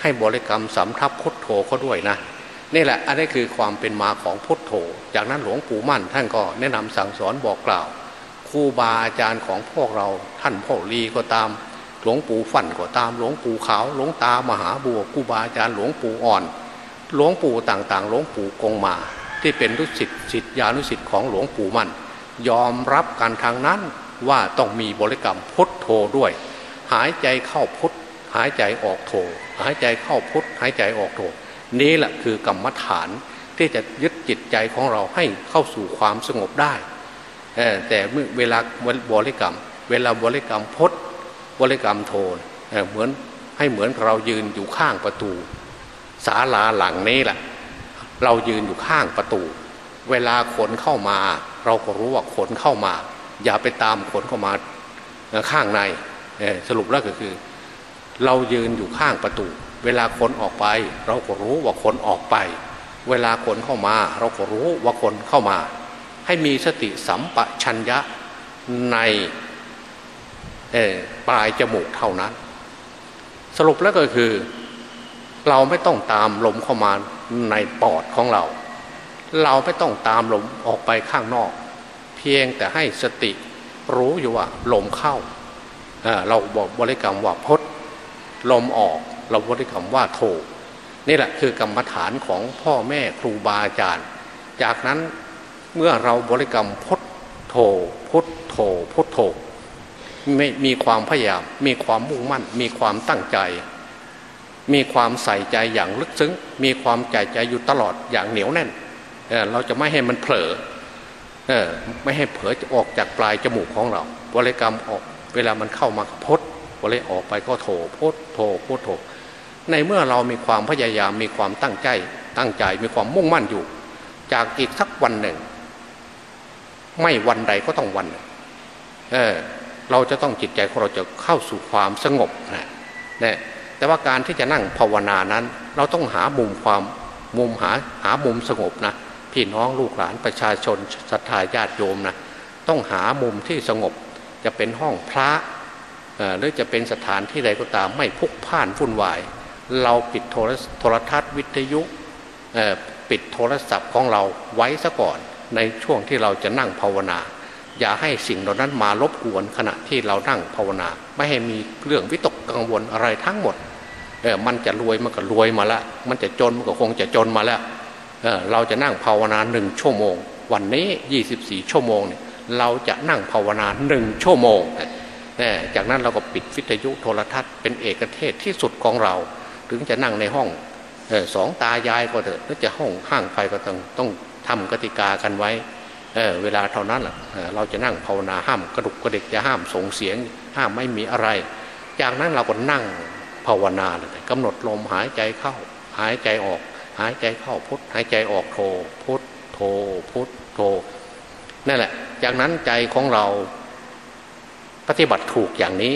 ให้บริกรรมสำทับพุทโธเขาด้วยนะนี่แหละอันนี้คือความเป็นมาของพุทโธ จากนั้นหลวงปู่มั่นท่านก็แนะนำสั่งสอนบอกกล่าวครูบาอาจารย์ของพวกเราท่านพ่อรีก็ตาม หลวงปู่ฟั่นก็ตาม หลวงปู่ขาว หลวงตามหาบัวครูบาอาจารย์หลวงปู่อ่อน หลวงปู่ต่างๆ หลวงปู่กงมา ที่เป็นลูกศิษย์ศิษยานุศิษย์ของหลวงปู่มั่น ยอมรับกันทางนั้นว่าต้องมีบริกรรมพุทโธด้วย หายใจเข้าพุทหายใจออกโธหายใจเข้าพุทหายใจออกโธนี่แหละคือกรรมฐานที่จะยึดจิตใจของเราให้เข้าสู่ความสงบได้แต่เมื่อเวลาบริกรรม เวลาบริกรรมพดบริกรรมโทนเหมือนให้เหมือนเรายืนอยู่ข้างประตูศาลาหลังนี้แหละ เรายืนอยู่ข้างประตู เวลาขนเข้ามา เราก็รู้ว่าขนเข้ามา อย่าไปตามขนเข้ามาข้างในสรุปแล้วก็คือ เรายืนอยู่ข้างประตู เวลาคนออกไป เราก็รู้ว่าคนออกไป เวลาคนเข้ามา เราก็รู้ว่าคนเข้ามา ให้มีสติสัมปชัญญะในปลายจมูกเท่านั้น สรุปแล้วก็คือ เราไม่ต้องตามลมเข้ามาในปอดของเรา เราไม่ต้องตามลมออกไปข้างนอก เพียงแต่ให้สติรู้อยู่ว่าลมเข้าเเราบอกบริกรรมว่าพดลมออกเราบริกรรมว่าโทนี่แหละคือกรรมฐานของพ่อแม่ครูบาอาจารย์ จากนั้นเมื่อเราบริกรรมพดโทพุทโทพุทโทไม่มีความพยายาม มีความมุ่งมั่น มีความตั้งใจ มีความใส่ใจอย่างลึกซึ้ง มีความใจใจอยู่ตลอดอย่างเหนียวแน่น เราจะไม่ให้มันเผลอเออไม่ให้เผลอจะออกจากปลายจมูกของเราบริกรรมออกเวลามันเข้ามาพดบริออกไปก็โถพดโถพดโถในเมื่อเรามีความพยายามมีความตั้งใจ ตั้งใจมีความมุ่งมั่นอยู่ จากอีกสักวันหนึ่ง ไม่วันใดก็ต้องวันเออเราจะต้องจิตใจของเราจะเข้าสู่ความสงบนะนะแต่ว่าการที่จะนั่งภาวนานั้น เราต้องหามุมความมุมหาหามุมสงบนะ พี่น้องลูกหลานประชาชนศรัทธาญาติโยมนะต้องหามุมที่สงบจะเป็นห้องพระหรือจะเป็นสถานที่ใดก็ตามไม่พุกพ่านวุ่นวาย เราปิดโทรทัศน์วิทยุปิดโทรศัพท์ของเราไว้ซะก่อน ในช่วงที่เราจะนั่งภาวนา อย่าให้สิ่งเหล่านั้นมารบกวนขณะที่เรานั่งภาวนา ไม่ให้มีเรื่องวิตกกังวลอะไรทั้งหมดเออมันจะรวยมันก็รวยมาแล้วมันจะจนมันก็คงจะจนมาแล้ว เเราจะนั่งภาวนาหนึ่งชั่วโมง วันนี้ยี่สิบสี่ชั่วโมงเนี่ยเราจะนั่งภาวนาหนึ่งชั่วโมงเนี่ยจากนั้นเราก็ปิดวิทยุโทรทัศน์เป็นเอกเทศที่สุดของเรา ถึงจะนั่งในห้องสองตายายก็เถอะหรือจะห้องห้างไฟก็ต้องต้องทำกติกากันไว้เเวลาเท่านั้นแหละเราจะนั่งภาวนาห้ามกระดุกกระเด็กจะห้ามส่งเสียง ห้ามไม่มีอะไร จากนั้นเราก็นั่งภาวนาเลยกำหนดลมหายใจเข้าหายใจออก หายใจเข้าพุทหายใจออกโทพุทโทพุทโทนั่นแหละ จากนั้นใจของเราปฏิบัติถูกอย่างนี้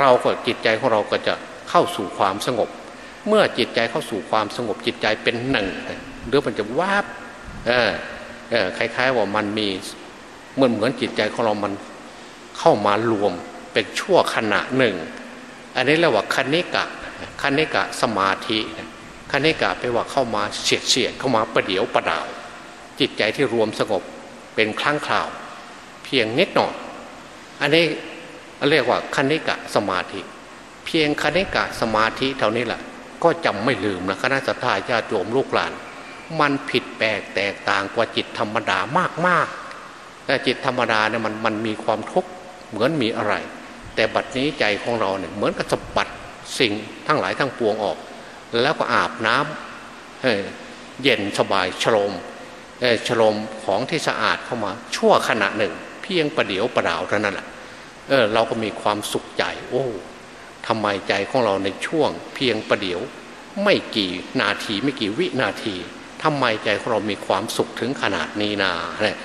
เราก็จิตใจของเราก็จะเข้าสู่ความสงบ เมื่อจิตใจเข้าสู่ความสงบจิตใจเป็นหนึ่งหรือมันจะวาบเออคล้าย ๆ ว่ามันมีเหมือนเหมือนจิตใจของเรามันเข้ามารวมเป็นชั่วขณะหนึ่ง อันนี้เรียกว่าคณิกะคณิกะสมาธิค ณิกะไปว่าเข้ามาเฉียดเฉียดเข้ามาประเดียวประดาว จิตใจที่รวมสงบเป็นครั้งคราว เพียงนิดหน่อยอันนี้เรียกว่าคณิกะสมาธิ เพียงคณิกะสมาธิเท่านี้แหละก็จำไม่ลืมนะคณะสัตยาญาติโยมลูกหลาน มันผิดแปลกแตกต่างกว่าจิตธรรมดามากมากแต่จิตธรรมดาเนี่ยมันมันมีความทุกข์เหมือนมีอะไร แต่บัดนี้ใจของเราเนี่ยเหมือนกับสะบัดสิ่งทั้งหลายทั้งปวงออก แล้วก็อาบน้ำเย็นสบายชโลมชโลมของที่สะอาดเข้ามา ชั่วขณะหนึ่ง เพียงประเดี๋ยวประดาวเท่านั้นแหละเเราก็มีความสุขใจ โอ้ทำไมใจของเราในช่วง เพียงประเดี๋ยว ไม่กี่นาทีไม่กี่วินาทีทำไมใจของเรามีความสุขถึงขนาดนี้นาเนี่ย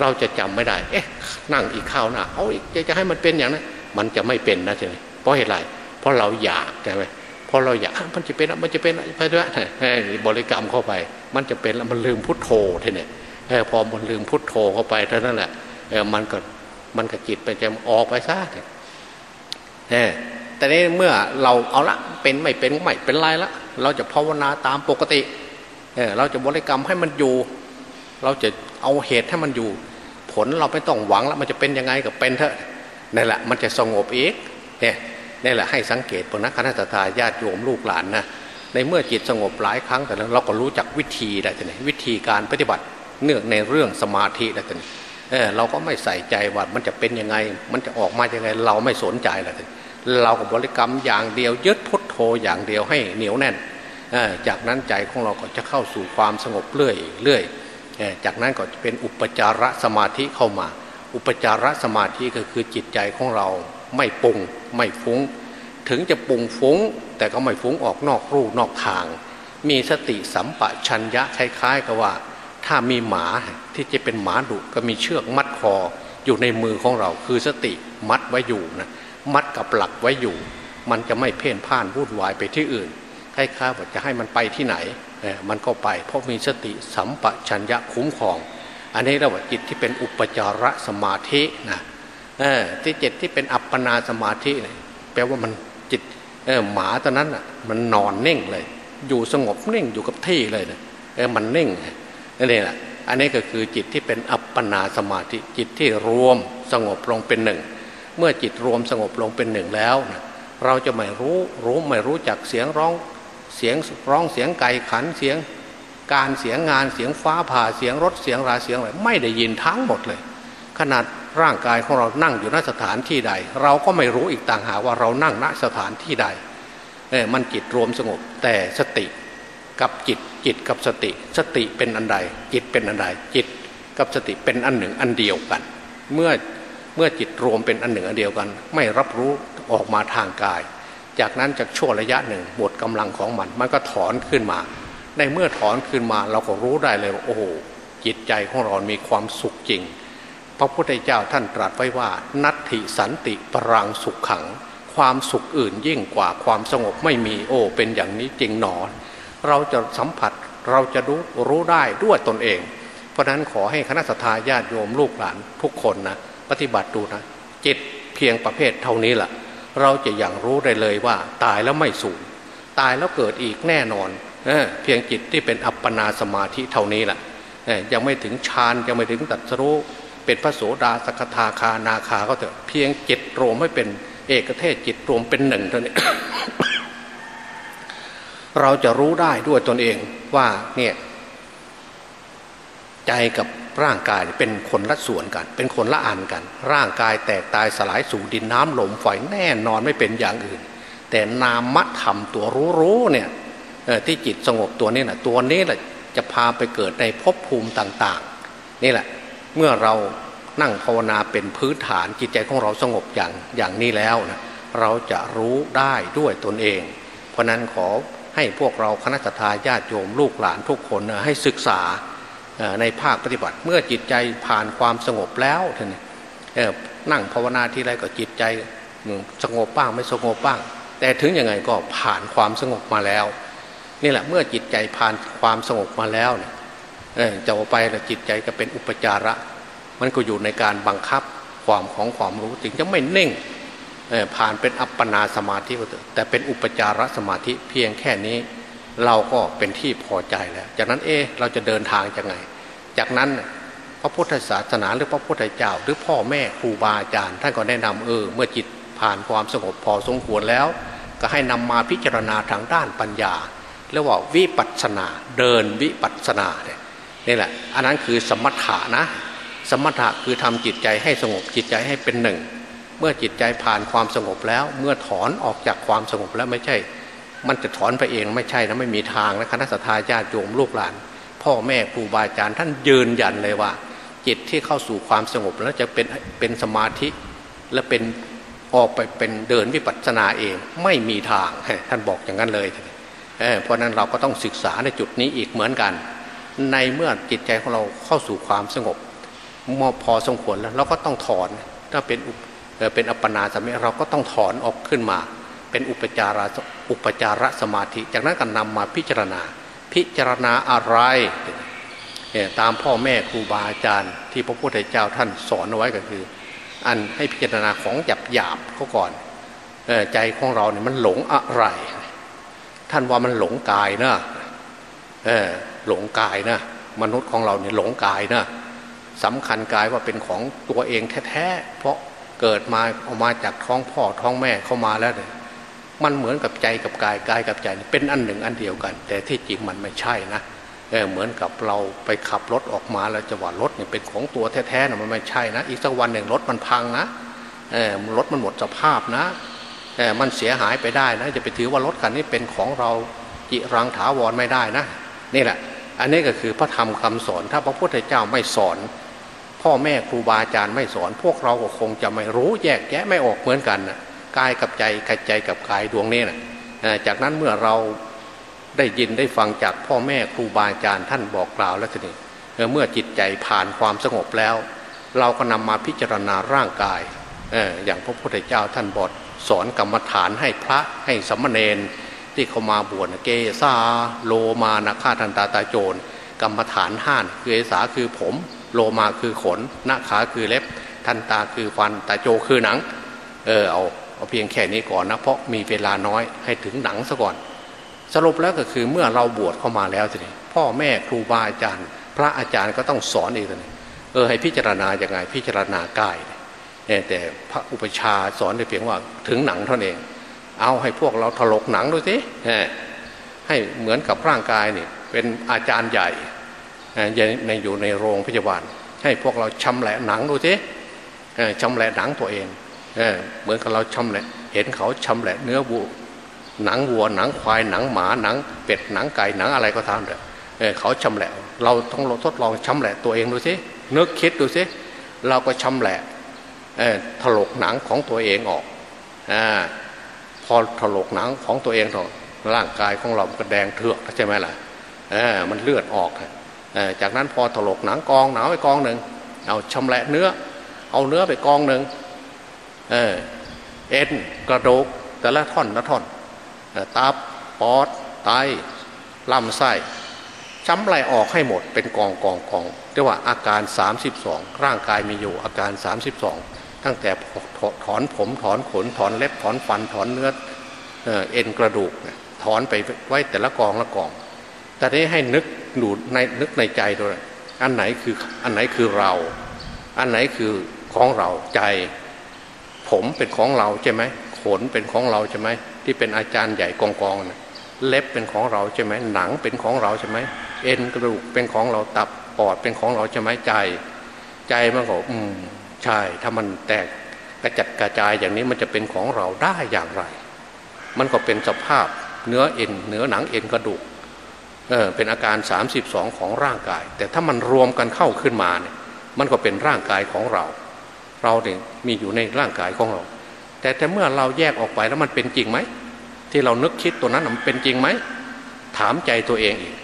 เราจะจำไม่ได้ เอ๊ะ นั่งอีกข้าวหน้าเอาอีกจะให้มันเป็นอย่างนั้น มันจะไม่เป็นนะใช่ไหมเพราะเหตุไร เพราะเราอยากใช่ไหม พอเราอยากมันจะเป็นมันจะเป็นไปด้วยบริกรรมเข้าไป มันจะเป็นแล้วมันลืมพุทโธทีนี้พอมันลืมพุทโธเข้าไปเท่านั้นแหละมันก็มันก็จิตไปจะออกไปซะเนี่ยแต่นี้เมื่อเราเอาละเป็นไม่เป็นไม่เป็นไรละ เราจะภาวนาตามปกติเเราจะบริกรรมให้มันอยู่ เราจะเอาเหตุให้มันอยู่ ผลเราไม่ต้องหวังแล้วมันจะเป็นยังไงกับเป็นเถอะนี่แหละมันจะสงบอีกเนี่ย นี่แหละให้สังเกตพนักคณะทาญาติโยมลูกหลานนะในเมื่อจิตสงบหลายครั้งแต่เราก็รู้จักวิธีได้แต่ไหนวิธีการปฏิบัติเนื่องในเรื่องสมาธิได้แต่ไหนเเราก็ไม่ใส่ใจว่ามันจะเป็นยังไง มันจะออกมายังไง เราไม่สนใจเลยเราก็บริกรรมอย่างเดียวยึดพุทโธอย่างเดียวให้เหนียวแน่นจากนั้นใจของเราก็จะเข้าสู่ความสงบเรื่อยเรื่อยจากนั้นก็จะเป็นอุปจารสมาธิเข้ามา อุปจารสมาธิก็คือจิตใจของเรา ไม่ปุงไม่ฟุง้ง ถึงจะปุงฟุง้ง แต่ก็ไม่ฟุ้งออกนอกรูนอกทาง มีสติสัมปชัญญะคล้าย ๆ กับว่า ถ้ามีหมาที่จะเป็นหมาดุก็มีเชือกมัดคออยู่ในมือของเราคือสติมัดไว้อยู่นะมัดกับหลักไว้อยู่ มันจะไม่เพ่นพ่านวุ่นวายไปที่อื่นคล้ายๆว่าจะให้มันไปที่ไหนมันก็ไปเพราะมีสติสัมปชัญญะคุ้มครอง อันนี้เราว่าจิตที่เป็นอุปจารสมาธินะ ที่เจิตที่เป็นอัปปนาสมาธิเนี่ยแปลว่ามันจิตหมาตอนนั้นอะมันนอนนิ่งเลย อยู่สงบนิ่งอยู่กับที่เลยนะเออมันนิ่งนี่แหละอันนี้ก็คือจิตที่เป็นอัปปนาสมาธิจิตที่รวมสงบลงเป็นหนึ่ง เมื่อจิตรวมสงบลงเป็นหนึ่งแล้ว เราจะไม่รู้รู้ไม่รู้จักเสียงร้องเสียงร้องเสียงไก่ขันเสียงการเสียงงานเสียงฟ้าผ่าเสียงรถเสียงราเสียงอะไรไม่ได้ยินทั้งหมดเลย ขนาด ร่างกายของเรานั่งอยู่ณสถานที่ใด เราก็ไม่รู้อีกต่างหากว่าเรานั่งณสถานที่ใดเออมันจิตรวมสงบ แต่สติกับจิตจิตกับสติ สติเป็นอันใด จิตเป็นอันใด จิตกับสติเป็นอันหนึ่งอันเดียวกัน เมื่อเมื่อจิตรวมเป็นอันหนึ่งอันเดียวกัน ไม่รับรู้ออกมาทางกาย จากนั้นจากช่วระยะหนึ่งหมดกำลังของมัน มันก็ถอนขึ้นมา ในเมื่อถอนขึ้นมาเราก็รู้ได้เลยว่าโอ้โหจิตใจของเรา มีความสุขจริง พระพุทธเจ้าท่านตรัสไว้ว่า นัตถิสันติปรังสุขขัง ความสุขอื่นยิ่งกว่าความสงบไม่มีโอเป็นอย่างนี้จริงหนอ เราจะสัมผัสเราจะรู้รู้ได้ด้วยตนเอง เพราะนั้นขอให้คณะสัตยาติโยมลูกหลานทุกคนนะปฏิบัติดูนะจิตเพียงประเภทเท่านี้แหละเราจะอย่างรู้ได้เลยว่า ตายแล้วไม่สูญตายแล้วเกิดอีกแน่นอนเเพียงจิตที่เป็นอัปปนาสมาธิเท่านี้แหละยังไม่ถึงฌานยังไม่ถึงตัดสรู้ เป็นพระโสดาสกทาคานาคาก็เถอะเพียงจิตรวมไม่เป็นเอกเทศจิตรวมเป็นหนึ่งเท่านี้เราจะรู้ได้ด้วยตนเองว่าเนี่ยใจกับร่างกายเป็นคนละส่วนกัน เป็นคนละอันกัน ร่างกายแตกตายสลายสู่ดินน้ำลมไฟแน่นอนไม่เป็นอย่างอื่น แต่นามธรรมตัวรู้ๆเนี่ยที่จิตสงบตัวนี้นะตัวนี้แหละจะพาไปเกิดในภพภูมิต่าง ๆ นี่แหละ เมื่อเรานั่งภาวนาเป็นพื้นฐานจิตใจของเราสงบอย่างอย่างนี้แล้วนะเราจะรู้ได้ด้วยตนเอง เพราะนั้นขอให้พวกเราคณะทาญาติโยมลูกหลานทุกคนให้ศึกษาในภาคปฏิบัติเมื่อจิตใจผ่านความสงบแล้วท่านนั่งภาวนาที่ไรก็จิตใจสงบบ้างไม่สงบบ้าง แต่ถึงยังไงก็ผ่านความสงบมาแล้ว นี่แหละเมื่อจิตใจผ่านความสงบมาแล้วเนี่ยจะไปแล้วจิตใจก็เป็นอุปจาระ มันก็อยู่ในการบังคับความของความรู้ถึงจะไม่เน่งผ่านเป็นอัปปนาสมาธิก็เถอะแต่เป็นอุปจารสมาธิเพียงแค่นี้ เราก็เป็นที่พอใจแล้ว จากนั้นเอ๊เราจะเดินทางยังไง จากนั้นพระพุทธศาสนาหรือพระพุทธเจ้า หรือพ่อแม่ครูบาอาจารย์ท่านก็แนะนำเออเมื่อจิตผ่านความสงบพอสมควรแล้ว ก็ให้นำมาพิจารณาทางด้านปัญญาเรียกว่าวิปัสนา เดินวิปัสนาเนี่ยนี่แหละ อันนั้นคือสมถะนะ สมถะคือทำจิตใจให้สงบจิตใจให้เป็นหนึ่ง เมื่อจิตใจผ่านความสงบแล้ว เมื่อถอนออกจากความสงบแล้วไม่ใช่ มันจะถอนไปเองไม่ใช่นะไม่มีทางนะคณะสัตยาญาติโยมลูกหลาน พ่อแม่ครูบาอาจารย์ท่านยืนยันเลยว่า จิตที่เข้าสู่ความสงบแล้วจะเป็นเป็นสมาธิและเป็นออกไปเป็นเดินวิปัสสนาเองไม่มีทางท่านบอกอย่างนั้นเลยเเพราะนั้นเราก็ต้องศึกษาในจุดนี้อีกเหมือนกัน ในเมื่อจิตใจของเราเข้าสู่ความสงบ มอพอสมควรแล้วเราก็ต้องถอน ถ้าเป็นเป็นอัปปนาสมัยเราก็ต้องถอนออกขึ้นมา เป็นอุปจาระอุปจาระสมาธิ จากนั้นก็นำมาพิจารณา พิจารณาอะไรตามพ่อแม่ครูบาอาจารย์ที่พระพุทธเจ้าท่านสอนเอาไว้ก็คือ อันให้พิจารณาของหยาบหยาบเขาก่อนใจของเราเนี่ยมันหลงอะไร ท่านว่ามันหลงกายนะเออหลงกายนะมนุษย์ของเราเนี่ยหลงกายนะ สำคัญกายว่าเป็นของตัวเองแท้ๆเพราะเกิดมาออกมาจากท้องพ่อท้องแม่เข้ามาแล้วเนี่ยมันเหมือนกับใจกับกายกายกับใจเป็นอันหนึ่งอันเดียวกัน แต่ที่จริงมันไม่ใช่นะเออเหมือนกับเราไปขับรถออกมาแล้วจะว่ารถเนี่ยเป็นของตัวแท้ๆนะมันไม่ใช่นะ อีกสักวันหนึ่งรถมันพังนะเออรถมันหมดสภาพนะเออมันเสียหายไปได้นะ จะไปถือว่ารถคันนี้เป็นของเราจิรังถาวรไม่ได้นะ นี่แหละ อันนี้ก็คือพระธรรมคำสอนถ้าพระพุทธเจ้าไม่สอน พ่อแม่ครูบาอาจารย์ไม่สอน พวกเราก็คงจะไม่รู้แยกแยะไม่ออกเหมือนกันนะกายกับใจกายใจกับกายดวงนี้นะจากนั้นเมื่อเราได้ยินได้ฟังจากพ่อแม่ครูบาอาจารย์ท่านบอกกล่าวแล้วทีนี้เมื่อจิตใจผ่านความสงบแล้ว เราก็นำมาพิจารณาร่างกายอย่างพระพุทธเจ้าท่านบอกสอนกรรมฐานให้พระให้สมณเณรที่เขามาบวชเกซาโลมานาคาทันตาตาโจรกรรมฐานห้านคือเอสาคือผม โลมาคือขนนาขาคือเล็บ ทันตาคือฟันตาโจคือหนัง เออเอาเอาเพียงแค่นี้ก่อนนะ เพราะมีเวลาน้อยให้ถึงหนังซะก่อน สรุปแล้วก็คือเมื่อเราบวชเข้ามาแล้วทีนี้พ่อแม่ครูบาอาจารย์ พระอาจารย์ก็ต้องสอนอีกทีนี้เออให้พิจารณาอย่างไงพิจารณากายแต่พระอุปชาสอนได้เพียงว่าถึงหนังเท่านั้นเอง เอาให้พวกเราถลกหนังดูสิให้เหมือนกับร่างกายเนี่ยเป็นอาจารย์ใหญ่ ในอยู่ในโรงพยาบาล ให้พวกเราชำแหละหนังดูสิชำแหละหนังตัวเองเหมือนกับเราชำแหละเห็นเขาชำแหละเนื้อวัวหนังวัวหนังควายหนังหมาหนัง เป็ดหนังไก่หนังอะไรก็ตามเถอะเขาชำแหละ เราต้องทดลองชำแหละตัวเองดูสินึกคิดดูสิเราก็ชำแหละถลกหนังของตัวเองออกอพอถลกหนังของตัวเองถอร่างกายของเราก็แดงเถือกใช่ไหมล่ะมันเลือดออก จากนั้นพอถลกหนังกองหนาไปกองหนึ่งเอาชำแหละเนื้อ เอาเนื้อไปกองหนึ่งเอ็นกระดูกแต่ละท่อนละท่อนตับปอดไตลำไส้ช้ำไหลออกให้หมดเป็นกองกองกองเรียกว่าอาการ 32 ร่างกายมีอยู่อาการ 32 ตั้งแต่ถอนผมถอนขนถอนเล็บถอนฟันถอนเนื้อเอ็นกระดูก ถอนไปไว้แต่ละกองละกอง แต่นี้ให้นึกดูในนึกในใจด้วยอันไหนคืออันไหนคือเรา อันไหนคือของเราใจ ผมเป็นของเราใช่ไหมขนเป็นของเราใช่ไหมที่เป็นอาจารย์ใหญ่กองกองนะเล็บเป็นของเราใช่ไหมหนังเป็นของเราใช่ไหมเอ็นกระดูกเป็นของเราตับปอดเป็นของเราใช่ไหมใจ ใจมันก็อืมใช่ถ้ามันแตกกระจัดกระจายอย่างนี้มันจะเป็นของเราได้อย่างไร มันก็เป็นสภาพเนื้อเอ็นเนื้อหนังเอ็นกระดูก เออเป็นอาการ 32 ของร่างกาย แต่ถ้ามันรวมกันเข้าขึ้นมาเนี่ยมันก็เป็นร่างกายของเรา เราเนี่ยมีอยู่ในร่างกายของเรา แต่แต่เมื่อเราแยกออกไปแล้วมันเป็นจริงไหมที่เรานึกคิดตัวนั้นมันเป็นจริงไหมถามใจตัวเองอีก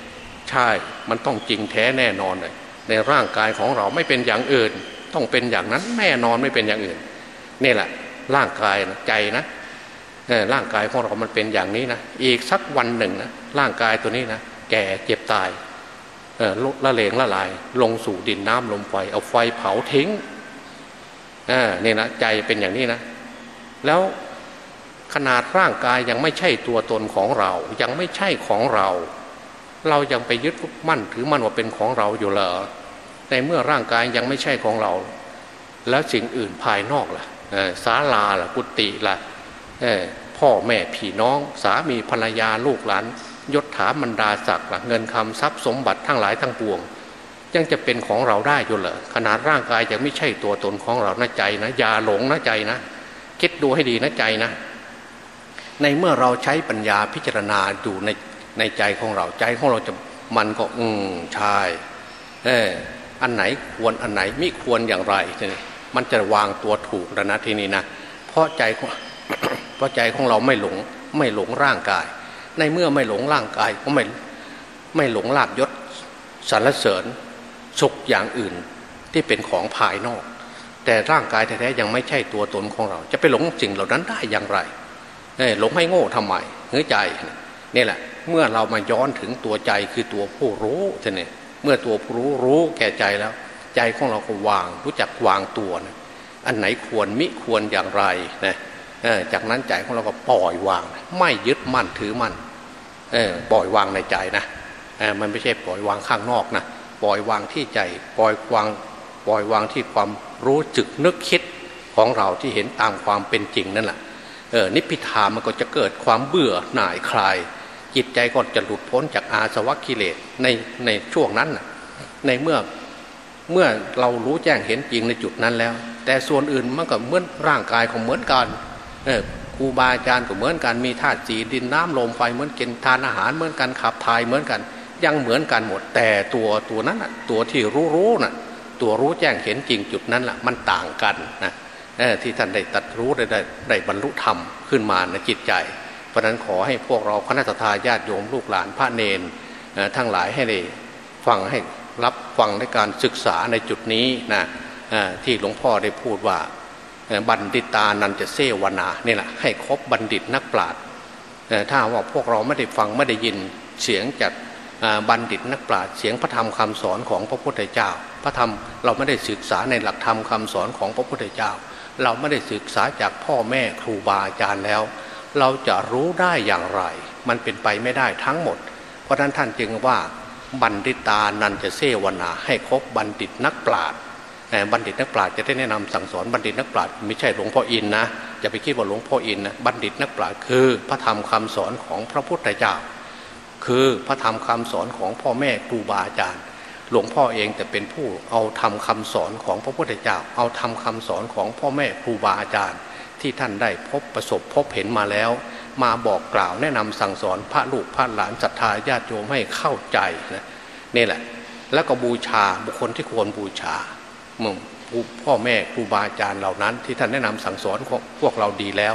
ใช่มันต้องจริงแท้แน่นอนเลยในร่างกายของเราไม่เป็นอย่างอื่น ต้องเป็นอย่างนั้นแน่นอนไม่เป็นอย่างอื่นนี่แหละ ร่างกายนะใจนะร่างกายของเรามันเป็นอย่างนี้นะอีกสักวันหนึ่งนะร่างกายตัวนี้นะ ก่เจ็บตายละเลงละลาย ลงสู่ดินน้ำลมไฟเอาไฟเผาทิ้งนี่นะใจเป็นอย่างนี้นะ แล้วขนาดร่างกายยังไม่ใช่ตัวตนของเรา ยังไม่ใช่ของเรา เรายังไปยึดมั่นถือมั่นว่าเป็นของเราอยู่เหรอในเมื่อร่างกายยังไม่ใช่ของเรา แล้วสิ่งอื่นภายนอกล่ะศาลาล่ะกุฏิล่ะพ่อแม่พี่น้อง สามีภรรยาลูกหลาน ยศถาบรรดาศักดิ์เงินคำทรัพย์สมบัติทั้งหลายทั้งปวง ยังจะเป็นของเราได้อยู่เหรอขนาดร่างกายยังไม่ใช่ตัวตนของเรานะใจนะอย่าหลงนะใจนะ คิดดูให้ดีนะใจนะ ในเมื่อเราใช้ปัญญาพิจารณาดูในในใจของเราใจของเราจะมันก็อืมใช่เอออันไหนควรอันไหนไม่ควรอย่างไรทีนี้มันจะวางตัวถูกแล้วนะทีนี้นะเพราะใจเพราะใจของเราไม่หลงไม่หลงร่างกาย ในเมื่อไม่หลงร่างกายก็ไม่ไม่หลงลาบยศสรรเสริญสุขอย่างอื่นที่เป็นของภายนอก แต่ร่างกายแท้ๆยังไม่ใช่ตัวตนของเรา จะไปหลงสิ่งเหล่านั้นได้อย่างไรหลงให้โง่ทำไมเหือใจนี่แหละ เมื่อเรามาย้อนถึงตัวใจคือตัวผู้รู้ท่านนี่เมื่อตัวผู้รู้รู้แก่ใจแล้ว ใจของเราก็วางรู้จักวางตัวนะอันไหนควรมิควรอย่างไรนะ จากนั้นใจของเราก็ปล่อยวาง ไม่ยึดมั่นถือมั่นปล่อยวางในใจนะมันไม่ใช่ปล่อยวางข้างนอกนะปล่อยวางที่ใจปล่อยวางปล่อยวางที่ความรู้จึกนึกคิดของเราที่เห็นตามความเป็นจริงนั่นแหละเออนิพพิทามันก็จะเกิดความเบื่อหน่ายคลาย จิตใจก็จะหลุดพ้นจากอาสวะกิเลสในในช่วงนั้นในเมื่อเมื่อเรารู้แจ้งเห็นจริงในจุดนั้นแล้ว แต่ส่วนอื่นมันก็เหมือนร่างกายของเหมือนกัน ครูบาอาจารย์ก็เหมือนกันมีธาตุสีดินน้ำลมไฟเหมือนกินทานอาหารเหมือนกันขับถ่ายเหมือนกัน ยังเหมือนกันหมด แต่ตัวตัวนั้นตัวที่รู้รู้น่ะตัวรู้แจ้งเห็นจริงจุดนั้นแหละมันต่างกันนะที่ท่านได้ตัดรู้ได้ได้ได้บรรลุธรรมขึ้นมาในจิตใจ เพราะนั้นขอให้พวกเราคณะทาญาติโยมลูกหลานพระเนนทั้งหลายให้ได้ฟังให้รับฟังในการศึกษาในจุดนี้นะที่หลวงพ่อได้พูดว่า บัณฑิตานันจะเสวนานี่แหละให้ครบบัณฑิตนักปราชญ์ถ้าว่าพวกเราไม่ได้ฟังไม่ได้ยินเสียงจากบัณฑิตนักปราชญ์เสียงพระธรรมคำสอนของพระพุทธเจ้า พระธรรมเราไม่ได้ศึกษาในหลักธรรมคาสอนของพระพุทธเจ้า เราไม่ได้ศึกษาจากพ่อแม่ครูบาอาจารย์แล้ว เราจะรู้ได้อย่างไร มันเป็นไปไม่ได้ทั้งหมด เพราะนั้นท่านจึงว่าบัณฑิตานันจะเสวนาให้ครบบัณฑิตนักปราชญ์ บัณฑิตนักปราชญ์จะได้แนะนำสั่งสอนบัณฑิตนักปราชญ์ไม่ใช่หลวงพ่ออินนะจะไปคิดว่าหลวงพ่ออินนะบัณฑิตนักปราชญ์คือพระธรรมคำสอนของพระพุทธเจ้า คือพระธรรมคำสอนของพ่อแม่ครูบาอาจารย์ หลวงพ่อเองแต่เป็นผู้เอาทำคำสอนของพระพุทธเจ้า เอาทำคำสอนของพ่อแม่ครูบาอาจารย์ ที่ท่านได้พบประสบพบเห็นมาแล้ว มาบอกกล่าวแนะนำสั่งสอนพระลูกพระหลานศรัทธาญาติโยมให้เข้าใจนะนี่แหละ แล้วก็บูชาบุคคลที่ควรบูชา พ่อแม่ครูบาอาจารย์เหล่านั้น ที่ท่านแนะนำสั่งสอนพวกเราดีแล้ว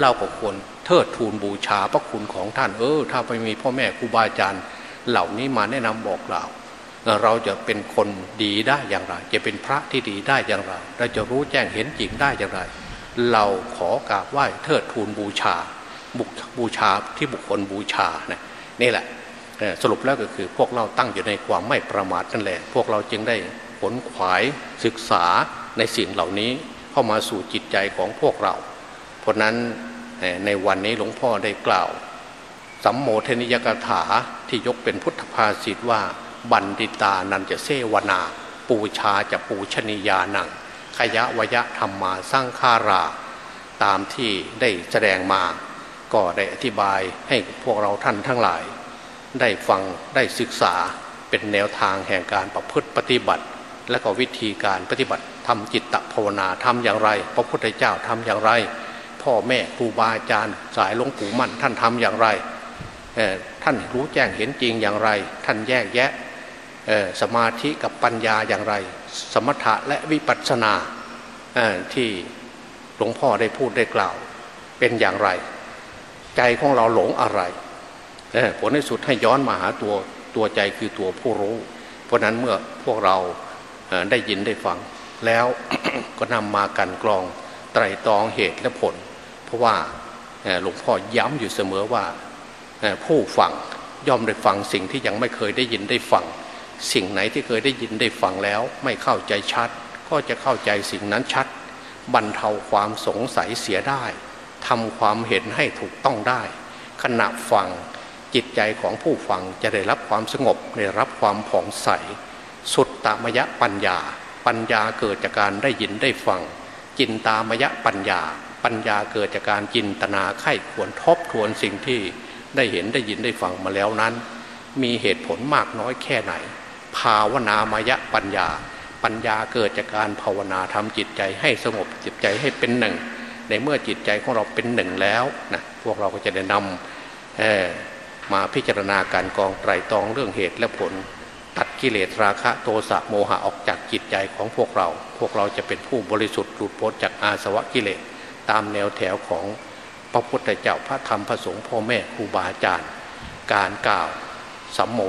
เราก็ควรเทิดทูนบูชาพระคุณของท่านเออ ถ้าไม่มีพ่อแม่ครูบาอาจารย์ เหล่านี้มาแนะนำบอกกล่าเราจะเป็นคนดีได้อย่างไร จะเป็นพระที่ดีได้อย่างไร เราจะรู้แจ้งเห็นจริงได้อย่างไร เราขอกราบไหว้เทิดทูนบูชาบุกบูชาที่บุคคลบูชานะนี่แหละสรุปแล้วก็คือพวกเราตั้งอยู่ในความไม่ประมาทนั่นแหละ พวกเราจึงได้ ผลขวายศึกษาในสิ่งเหล่านี้เข้ามาสู่จิตใจของพวกเรา เพราะนั้นในวันนี้หลวงพ่อได้กล่าว สัมโมทนิยกถาที่ยกเป็นพุทธภาษิตว่า บัณฑิตานันจะเสวนา ปูชาจะปูชนียานัง ขยะวยะธรรมมาสร้างคารา ตามที่ได้แสดงมา ก็ได้อธิบายให้พวกเราท่านทั้งหลาย ได้ฟังได้ศึกษาเป็นแนวทางแห่งการประพฤติปฏิบัติ และก็วิธีการปฏิบัติทำจิตตภาวนาทำอย่างไร พระพุทธเจ้าทำอย่างไร พ่อแม่ครูบาอาจารย์ สายหลวงปู่มั่นท่านทำอย่างไรท่านรู้แจ้งเห็นจริงอย่างไร ท่านแยกแยะสมาธิกับปัญญาอย่างไร สมถะและวิปัสสนาที่หลวงพ่อได้พูดได้กล่าว เป็นอย่างไร ใจของเราหลงอะไรผลในสุดให้ย้อนมาหาตัวตัวใจคือตัวผู้รู้ เพราะนั้นเมื่อพวกเรา ได้ยินได้ฟัง แล้วก็นำมากันกรองไตรตรองเหตุและผล เพราะว่าหลวงพ่อย้ำอยู่เสมอว่าผู้ฟังย่อมได้ฟังสิ่งที่ยังไม่เคยได้ยินได้ฟัง สิ่งไหนที่เคยได้ยินได้ฟังแล้ว ไม่เข้าใจชัด ก็จะเข้าใจสิ่งนั้นชัด บรรเทาความสงสัยเสียได้ทำความเห็นให้ถูกต้องได้ ขณะฟังจิตใจของผู้ฟังจะได้รับความสงบได้รับความผ่องใส สุดตามยะปัญญา ปัญญาเกิดจากการได้ยินได้ฟัง จินตามยะปัญญา ปัญญาเกิดจากการจินตนาไข้ควรทบทวนสิ่งที่ได้เห็นได้ยินได้ฟังมาแล้วนั้น มีเหตุผลมากน้อยแค่ไหน ภาวนามยะปัญญา ปัญญาเกิดจากการภาวนาทำจิตใจให้สงบจิตใจให้เป็นหนึ่ง ในเมื่อจิตใจของเราเป็นหนึ่งแล้วนะพวกเราก็จะได้นำมาพิจารณาการกองไตรตรองเรื่องเหตุและผล ตัดกิเลสราคะโทสะโมหะออกจากจิตใจของพวกเรา พวกเราจะเป็นผู้บริสุทธิ์หลุดพ้นจากอาสวะกิเลสตามแนวแถวของพระพุทธเจ้าพระธรรมพระสงฆ์พ่อแม่ครูบาอาจารย์ การกล่าวสัมโม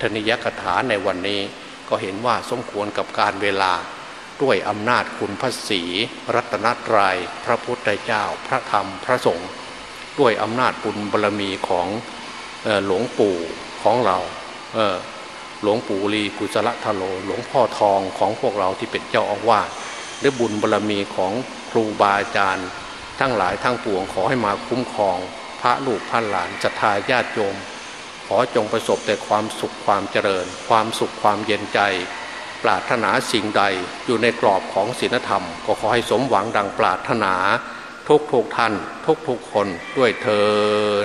ทนิยกถาในวันนี้ ก็เห็นว่าสมควรกับการเวลาด้วยอำนาจคุณพระศีรัตนตรยัยพระพุทธเจ้า พระธรรมพระสงฆ์ด้วยอำนาจบุญบารรมีของหลวงปู่ของเรา หลวงปู่ลีกุศลทโล หลวงพ่อทองของพวกเราที่เป็นเจ้าอาวาสหรือบุญบารรมีของครูบาอาจารย์ ทั้งหลายทั้งปวงขอให้มาคุ้มครอง พระลูกพระหลานศรัทธาญาติโยม ขอจงประสบแต่ความสุขความเจริญ ความสุขความเย็นใจ ปรารถนาสิ่งใดอยู่ในกรอบของศีลธรรม ก็ขอให้สมหวังดังปรารถนาทุกทุกท่านทุกทุกคนด้วยเทอ